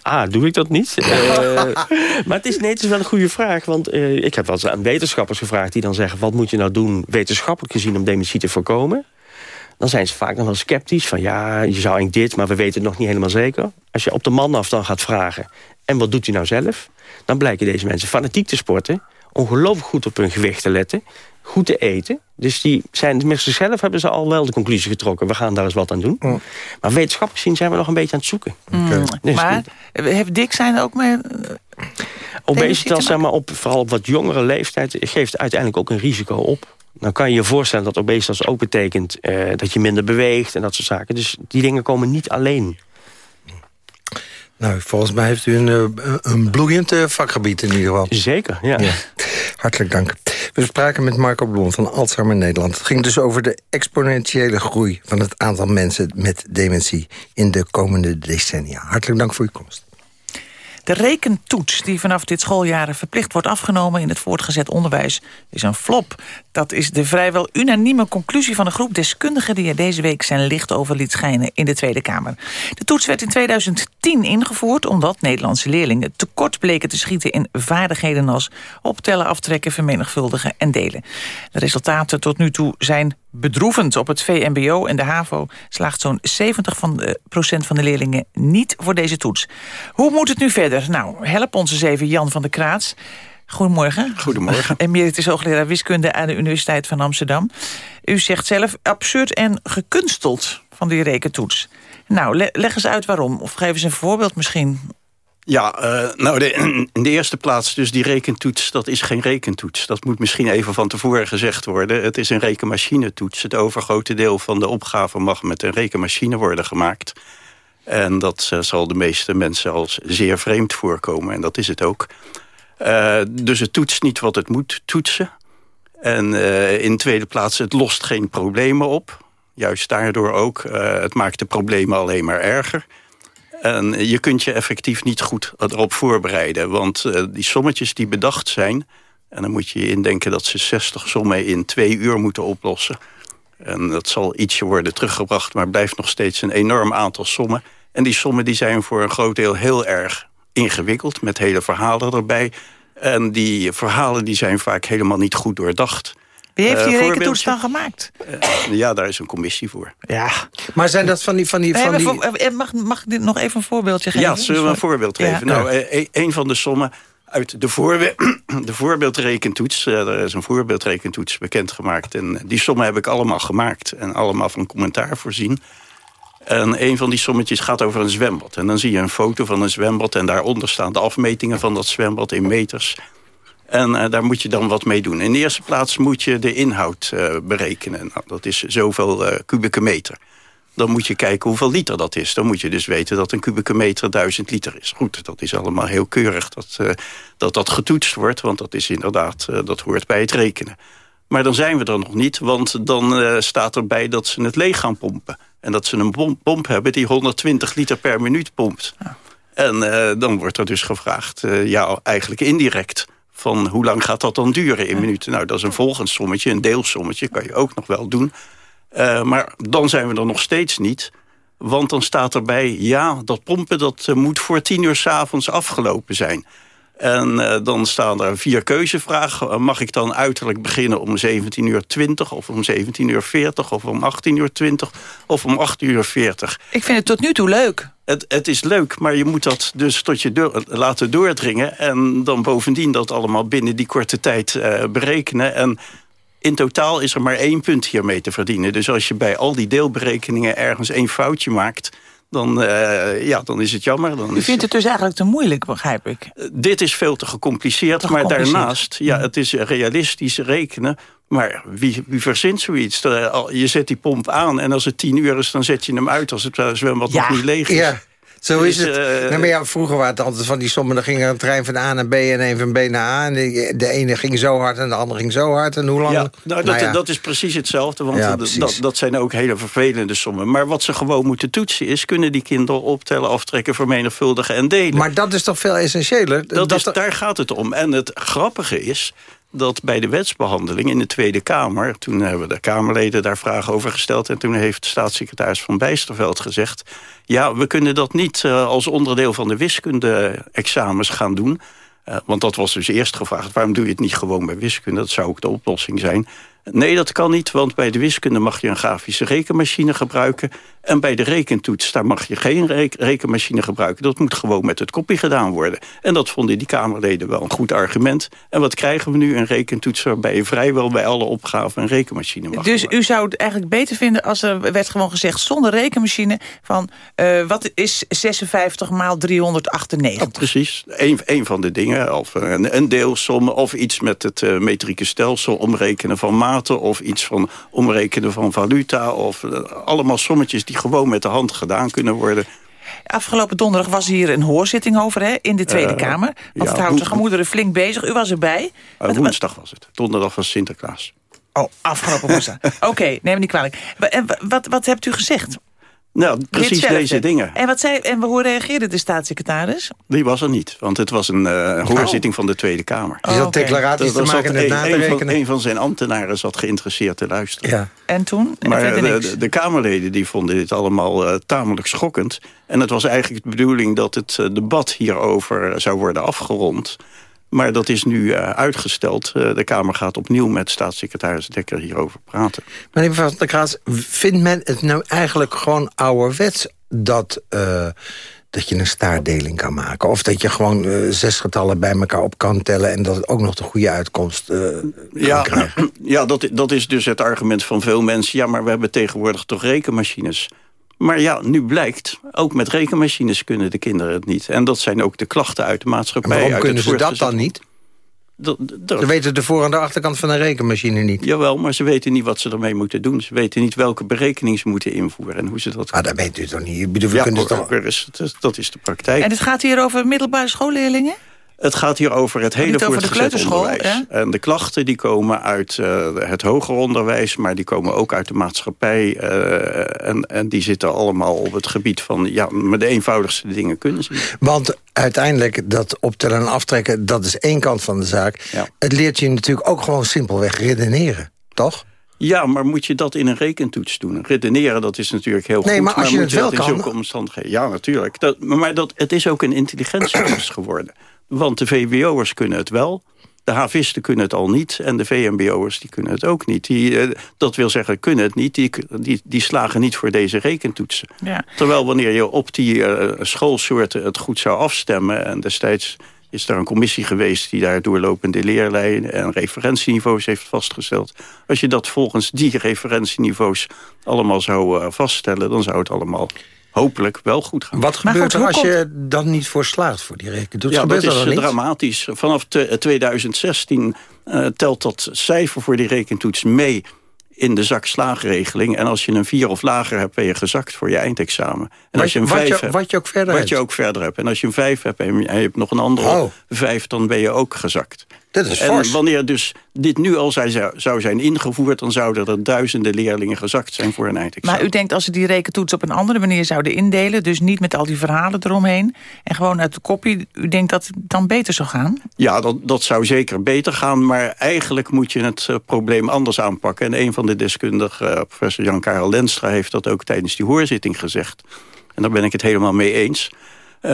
Ah, doe ik dat niet? uh, [laughs] maar het is, nee, het is wel een goede vraag. Want uh, ik heb wel eens aan wetenschappers gevraagd... die dan zeggen, wat moet je nou doen wetenschappelijk gezien... om dementie te voorkomen? Dan zijn ze vaak nog wel sceptisch. Van ja, je zou eigenlijk dit, maar we weten het nog niet helemaal zeker. Als je op de man af dan gaat vragen... en wat doet hij nou zelf? Dan blijken deze mensen fanatiek te sporten... ongelooflijk goed op hun gewicht te letten goed te eten. Dus die zijn, met zichzelf hebben ze al wel de conclusie getrokken. We gaan daar eens wat aan doen. Mm. Maar wetenschappelijk gezien zijn we nog een beetje aan het zoeken. Mm. Dus maar heeft dik zijn ook met... Obesitas, zeg maar, op, vooral op wat jongere leeftijd... geeft uiteindelijk ook een risico op. Dan kan je je voorstellen dat obesitas ook betekent... Eh, dat je minder beweegt en dat soort zaken. Dus die dingen komen niet alleen. Nou, volgens mij heeft u een, eh, een bloeiend eh, vakgebied in ieder geval. Zeker, ja. ja. Hartelijk dank. We spraken met Marco Blom van Alzheimer Nederland. Het ging dus over de exponentiële groei van het aantal mensen met dementie in de komende decennia. Hartelijk dank voor uw komst. De rekentoets die vanaf dit schooljaar verplicht wordt afgenomen... in het voortgezet onderwijs is een flop. Dat is de vrijwel unanieme conclusie van een groep deskundigen... die er deze week zijn licht over liet schijnen in de Tweede Kamer. De toets werd in 2010 ingevoerd... omdat Nederlandse leerlingen tekort bleken te schieten in vaardigheden als... optellen, aftrekken, vermenigvuldigen en delen. De resultaten tot nu toe zijn bedroevend. Op het VMBO en de HAVO slaagt zo'n 70 van de, procent van de leerlingen niet voor deze toets. Hoe moet het nu verder? Nou, help ons eens even Jan van der Kraats. Goedemorgen. Goedemorgen. [laughs] Emeritus hoogleraar wiskunde aan de Universiteit van Amsterdam. U zegt zelf absurd en gekunsteld van die rekentoets. Nou, leg eens uit waarom. Of geef eens een voorbeeld misschien. Ja, uh, nou de, [clears throat] in de eerste plaats dus die rekentoets, dat is geen rekentoets. Dat moet misschien even van tevoren gezegd worden. Het is een rekenmachinetoets. Het overgrote deel van de opgave mag met een rekenmachine worden gemaakt. En dat uh, zal de meeste mensen als zeer vreemd voorkomen. En dat is het ook. Uh, dus het toetst niet wat het moet toetsen. En in tweede plaats, het lost geen problemen op. Juist daardoor ook. het maakt de problemen alleen maar erger. En je kunt je effectief niet goed erop voorbereiden. Want uh, die sommetjes die bedacht zijn... En dan moet je je indenken dat ze 60 sommen in twee uur moeten oplossen. En dat zal ietsje worden teruggebracht, maar blijft nog steeds een enorm aantal sommen. En die sommen die zijn voor een groot deel heel erg ingewikkeld, met hele verhalen erbij. En die verhalen die zijn vaak helemaal niet goed doordacht. Wie heeft die Uh, rekentoets dan gemaakt? Uh, ja, daar is een commissie voor. Ja. Maar zijn dat van die... Van die, van die... Eh, mag, mag ik dit nog even een voorbeeldje geven? Ja, zullen we een voorbeeld Ja. geven? Nou, eh, een van de sommen uit de, voorbe [clears throat] de voorbeeldrekentoets... eh, er is een voorbeeldrekentoets bekendgemaakt... en die sommen heb ik allemaal gemaakt... en allemaal van commentaar voorzien. En een van die sommetjes gaat over een zwembad. En dan zie je een foto van een zwembad... en daaronder staan de afmetingen van dat zwembad in meters... En eh, daar moet je dan wat mee doen. In de eerste plaats moet je de inhoud eh, berekenen. Nou, dat is zoveel eh, kubieke meter. Dan moet je kijken hoeveel liter dat is. Dan moet je dus weten dat een kubieke meter 1000 liter is. Goed, dat is allemaal heel keurig dat dat, dat getoetst wordt. Want dat is inderdaad, dat hoort bij het rekenen. Maar dan zijn we er nog niet, want dan staat erbij dat ze het leeg gaan pompen. En dat ze een pomp, pomp hebben die 120 liter per minuut pompt. En eh, dan wordt er dus gevraagd, ja, eigenlijk indirect van hoe lang gaat dat dan duren in minuten? Nou, dat is een volgend sommetje, een deelsommetje, kan je ook nog wel doen. Uh, maar dan zijn we er nog steeds niet. Want dan staat erbij, ja, dat pompen dat uh, moet voor tien uur s'avonds afgelopen zijn. En uh, dan staan er vier keuzevragen. Mag ik dan uiterlijk beginnen om 17.20 uur 20, of om 17.40 uur 40, of om 18 uur 20 of om 8 uur 40? Ik vind het tot nu toe leuk. Het, het, is leuk, maar je moet dat dus tot je door, laten doordringen... en dan bovendien dat allemaal binnen die korte tijd uh, berekenen. En in totaal is er maar één punt hiermee te verdienen. Dus als je bij al die deelberekeningen ergens één foutje maakt... Dan, uh, ja, dan is het jammer. Dan U is vindt het dus eigenlijk te moeilijk, begrijp ik? Uh, dit is veel te gecompliceerd, te maar daarnaast... ja, het is realistisch rekenen... Maar wie, wie verzint zoiets? Je zet die pomp aan en als het tien uur is... dan zet je hem uit als het zwembad ja. nog niet leeg is. Ja. Zo is Dus, het. eh, nou, maar ja, vroeger waren het altijd van die sommen. Dan ging er een trein van A naar B en een van B naar A. En de, de ene ging zo hard en de andere ging zo hard. En hoe lang? Ja, nou, dat, Nou dat is precies hetzelfde. Want precies. dat, dat zijn ook hele vervelende sommen. Maar wat ze gewoon moeten toetsen is... kunnen die kinderen optellen, aftrekken, vermenigvuldigen en delen. Maar dat is toch veel essentiëler? Dat is, daar gaat het om. En het grappige is dat bij de wetsbehandeling in de Tweede Kamer... toen hebben de Kamerleden daar vragen over gesteld... en toen heeft staatssecretaris Van Bijsterveld gezegd... ja, we kunnen dat niet eh, als onderdeel van de wiskunde-examens gaan doen... Eh, want dat was dus eerst gevraagd. Waarom doe je het niet gewoon bij wiskunde? Dat zou ook de oplossing zijn. Nee, dat kan niet, want bij de wiskunde mag je een grafische rekenmachine gebruiken. En bij de rekentoets, daar mag je geen re- rekenmachine gebruiken. Dat moet gewoon met het kopie gedaan worden. En dat vonden die Kamerleden wel een goed argument. En wat krijgen we nu? Een rekentoets waarbij je vrijwel bij alle opgaven een rekenmachine mag Dus u zou het eigenlijk beter vinden als er werd gewoon gezegd... zonder rekenmachine van uh, wat is 56 maal 398? Ja, precies. Eén een van de dingen. Of een, een deelsom of iets met het uh, metrieke stelsel omrekenen van maten... of iets van omrekenen van valuta. Of uh, allemaal sommetjes die gewoon met de hand gedaan kunnen worden. Afgelopen donderdag was hier een hoorzitting over hè, in de Tweede Uh, Kamer. Want ja, het houdt de gemoederen flink bezig. U was erbij. Uh, woensdag was het. Donderdag was Sinterklaas. Oh, afgelopen woensdag. [laughs] Oké, neem me niet kwalijk. Wat, wat hebt u gezegd? Nou, precies deze dingen. En, wat zei, en hoe reageerde de staatssecretaris? Die was er niet, want het was een uh, hoorzitting van de Tweede Kamer. Die zat Oh, oké. declaraties Dat te maken en dat het een, na te een van, rekenen. een van zijn ambtenaren zat geïnteresseerd te luisteren. Ja. En toen? En Maar de, niks. de, de Kamerleden die vonden dit allemaal uh, tamelijk schokkend. En het was eigenlijk de bedoeling dat het uh, debat hierover zou worden afgerond. Maar dat is nu uh, uitgesteld. Uh, de Kamer gaat opnieuw met staatssecretaris Dekker hierover praten. Meneer Van der Kraats, vindt men het nou eigenlijk gewoon ouderwets... dat, uh, dat je een staardeling kan maken? Of dat je gewoon uh, zes getallen bij elkaar op kan tellen... en dat het ook nog de goede uitkomst uh, ja, [clears throat] ja dat, dat is dus het argument van veel mensen. Ja, maar we hebben tegenwoordig toch rekenmachines... Maar ja, nu blijkt, ook met rekenmachines kunnen de kinderen het niet. En dat zijn ook de klachten uit de maatschappij. En waarom uit kunnen ze dat dan niet? Dat, dat, Ze weten de voor- en de achterkant van een rekenmachine niet. Jawel, maar ze weten niet wat ze ermee moeten doen. Ze weten niet welke berekening ze moeten invoeren en hoe ze dat... Ah, dat weet u toch niet? Ik bedoel, we ja, kunnen hoor, toch... dat is de praktijk. En het gaat hier over middelbare schoolleerlingen? Het gaat hier over het hele de voortgezet onderwijs. En de klachten die komen uit uh, het hoger onderwijs... maar die komen ook uit de maatschappij. Uh, en, en die zitten allemaal op het gebied van... ja, met de eenvoudigste dingen kunnen ze niet. Want uiteindelijk dat optellen en aftrekken... dat is één kant van de zaak. Ja. Het leert je natuurlijk ook gewoon simpelweg redeneren, toch? Ja, maar moet je dat in een rekentoets doen? Redeneren, dat is natuurlijk heel nee, goed. Maar, als je moet het je wel dat in zulke omstandigheden... Ja, natuurlijk. Dat, maar dat, het is ook een intelligentietoets geworden. Want de VWO'ers kunnen het wel. De havisten kunnen het al niet. En de VMBO'ers die kunnen het ook niet. Die, uh, dat wil zeggen, kunnen het niet. Die, die, die slagen niet voor deze rekentoetsen. Ja. Terwijl wanneer je op die uh, schoolsoorten het goed zou afstemmen... en destijds is er een commissie geweest die daar doorlopende leerlijnen en referentieniveaus heeft vastgesteld. Als je dat volgens die referentieniveaus allemaal zou uh, vaststellen, dan zou het allemaal hopelijk wel goed gaan. Wat gebeurt er als komt... je dan niet voor slaagt voor die rekentoets? Ja, dat is niet? dramatisch. Vanaf 2016 uh, telt dat cijfer voor die rekentoets mee in de zakslaagregeling. En als je een vier of lager hebt, ben je gezakt voor je eindexamen. En wat, als je een wat vijf je, hebt, wat je ook verder wat hebt. je ook verder hebt. En als je een vijf hebt en je hebt nog een andere oh. vijf, dan ben je ook gezakt. Dat is en fors. wanneer dus dit nu al zou zijn ingevoerd... dan zouden er duizenden leerlingen gezakt zijn voor een eindexamen. Maar u denkt als ze die rekentoets op een andere manier zouden indelen... dus niet met al die verhalen eromheen... en gewoon uit de kopie, u denkt dat het dan beter zou gaan? Ja, dat, dat zou zeker beter gaan. Maar eigenlijk moet je het uh, probleem anders aanpakken. En een van de deskundigen, uh, professor Jan-Karel Lenstra... heeft dat ook tijdens die hoorzitting gezegd. En daar ben ik het helemaal mee eens. Uh,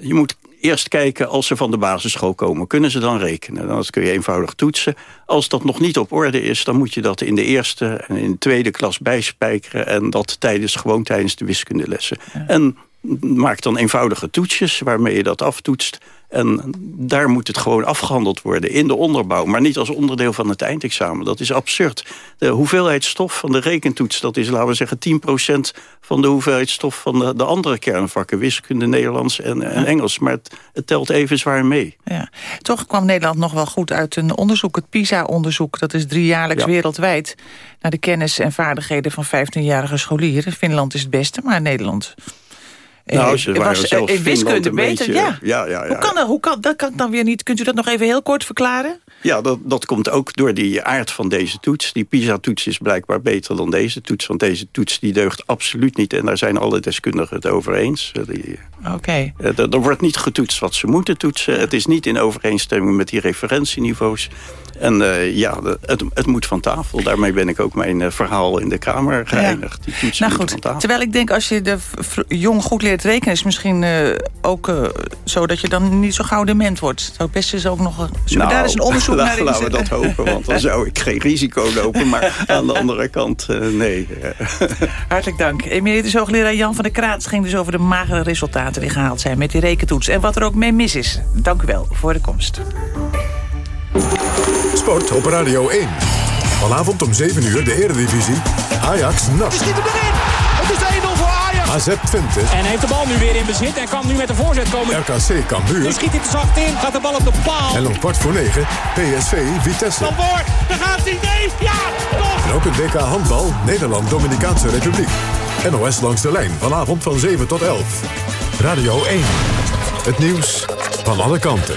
je moet eerst kijken als ze van de basisschool komen. Kunnen ze dan rekenen? Dat kun je eenvoudig toetsen. Als dat nog niet op orde is, dan moet je dat in de eerste en in de tweede klas bijspijkeren. En dat tijdens, gewoon tijdens de wiskundelessen. Ja. En maak dan eenvoudige toetsjes waarmee je dat aftoetst. En daar moet het gewoon afgehandeld worden in de onderbouw. Maar niet als onderdeel van het eindexamen. Dat is absurd. De hoeveelheid stof van de rekentoets... dat is, laten we zeggen, 10% van de hoeveelheid stof... van de, de andere kernvakken. Wiskunde, Nederlands en, en Engels. Maar het, het, telt even zwaar mee. Ja. Toch kwam Nederland nog wel goed uit een onderzoek. Het PISA-onderzoek. Dat is driejaarlijks ja. wereldwijd. Naar de kennis en vaardigheden van 15-jarige scholieren. Finland is het beste, maar Nederland... Nou, ze waren was, zelfs in wiskunde beter, ja. Ja, ja, ja. Hoe kan dat? Hoe kan, dat kan ik dan weer niet. Kunt u dat nog even heel kort verklaren? Ja, dat, dat komt ook door die aard van deze toets. Die PISA-toets is blijkbaar beter dan deze toets. Want deze toets die deugt absoluut niet. En daar zijn alle deskundigen het over eens. Oké. Okay. Er, er wordt niet getoetst wat ze moeten toetsen. Het is niet in overeenstemming met die referentieniveaus. En uh, ja, het, het moet van tafel. Daarmee ben ik ook mijn uh, verhaal in de Kamer geëindigd. Ja. Die toets nou goed, terwijl ik denk als je de jong goed leert rekenen... is misschien uh, ook zo dat je dan niet zo gauw dement wordt. Zou best eens ook nog... Nou, daar is een [laughs] onderzoek naar Laten we dat hopen, want dan zou ik geen risico lopen. Maar aan de andere kant, nee. [laughs] Hartelijk dank. Emeritus hoogleraar Jan van der Kraat ging dus over de magere resultaten die gehaald zijn met die rekentoets. En wat er ook mee mis is. Dank u wel voor de komst. Sport op Radio 1. Vanavond om 7 uur de Eredivisie. Ajax NAC. Schiet hem erin. Het is 1-0 voor Ajax. AZ Twente. En heeft de bal nu weer in bezit en kan nu met de voorzet komen. RKC Cambuur. Nu schiet hij te zacht in. Gaat de bal op de paal. En om kwart voor 9 PSV Vitesse. Van Boord. Daar gaat hij. Nee. Ja. Toch. En ook het WK handbal Nederland Dominicaanse Republiek. NOS langs de lijn. Vanavond van 7 tot 11. Radio 1. Het nieuws van alle kanten.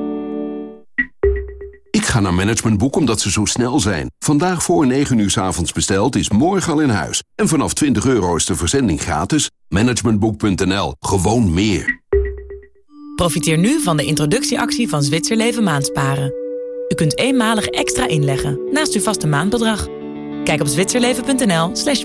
Ga naar Managementboek omdat ze zo snel zijn. Vandaag voor 9 uur 's avonds besteld is morgen al in huis. En vanaf 20 euro is de verzending gratis. Managementboek.nl. Gewoon meer. Profiteer nu van de introductieactie van Zwitserleven Maandsparen. U kunt eenmalig extra inleggen naast uw vaste maandbedrag. Kijk op zwitserleven.nl slash.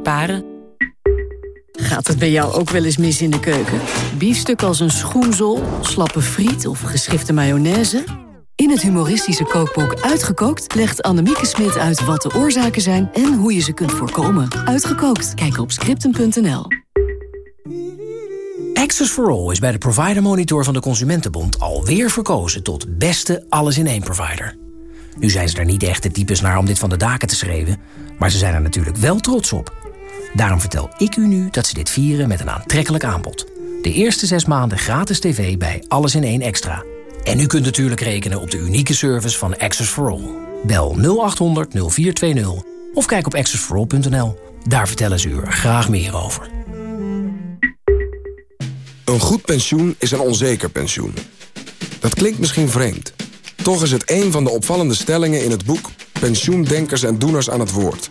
Gaat het bij jou ook wel eens mis in de keuken? Biefstuk als een schoenzool, slappe friet of geschifte mayonaise? In het humoristische kookboek Uitgekookt legt Annemieke Smit uit wat de oorzaken zijn en hoe je ze kunt voorkomen. Uitgekookt, kijk op scripten.nl. Access for All is bij de Provider Monitor van de Consumentenbond alweer verkozen tot beste alles-in-één provider. Nu zijn ze er niet echt de types naar om dit van de daken te schreeuwen... maar ze zijn er natuurlijk wel trots op. Daarom vertel ik u nu dat ze dit vieren met een aantrekkelijk aanbod. De eerste zes maanden gratis tv bij Alles in één Extra. En u kunt natuurlijk rekenen op de unieke service van Access for All. Bel 0800 0420 of kijk op accessforall.nl. Daar vertellen ze u graag meer over. Een goed pensioen is een onzeker pensioen. Dat klinkt misschien vreemd. Toch is het een van de opvallende stellingen in het boek... Pensioendenkers en Doeners aan het Woord.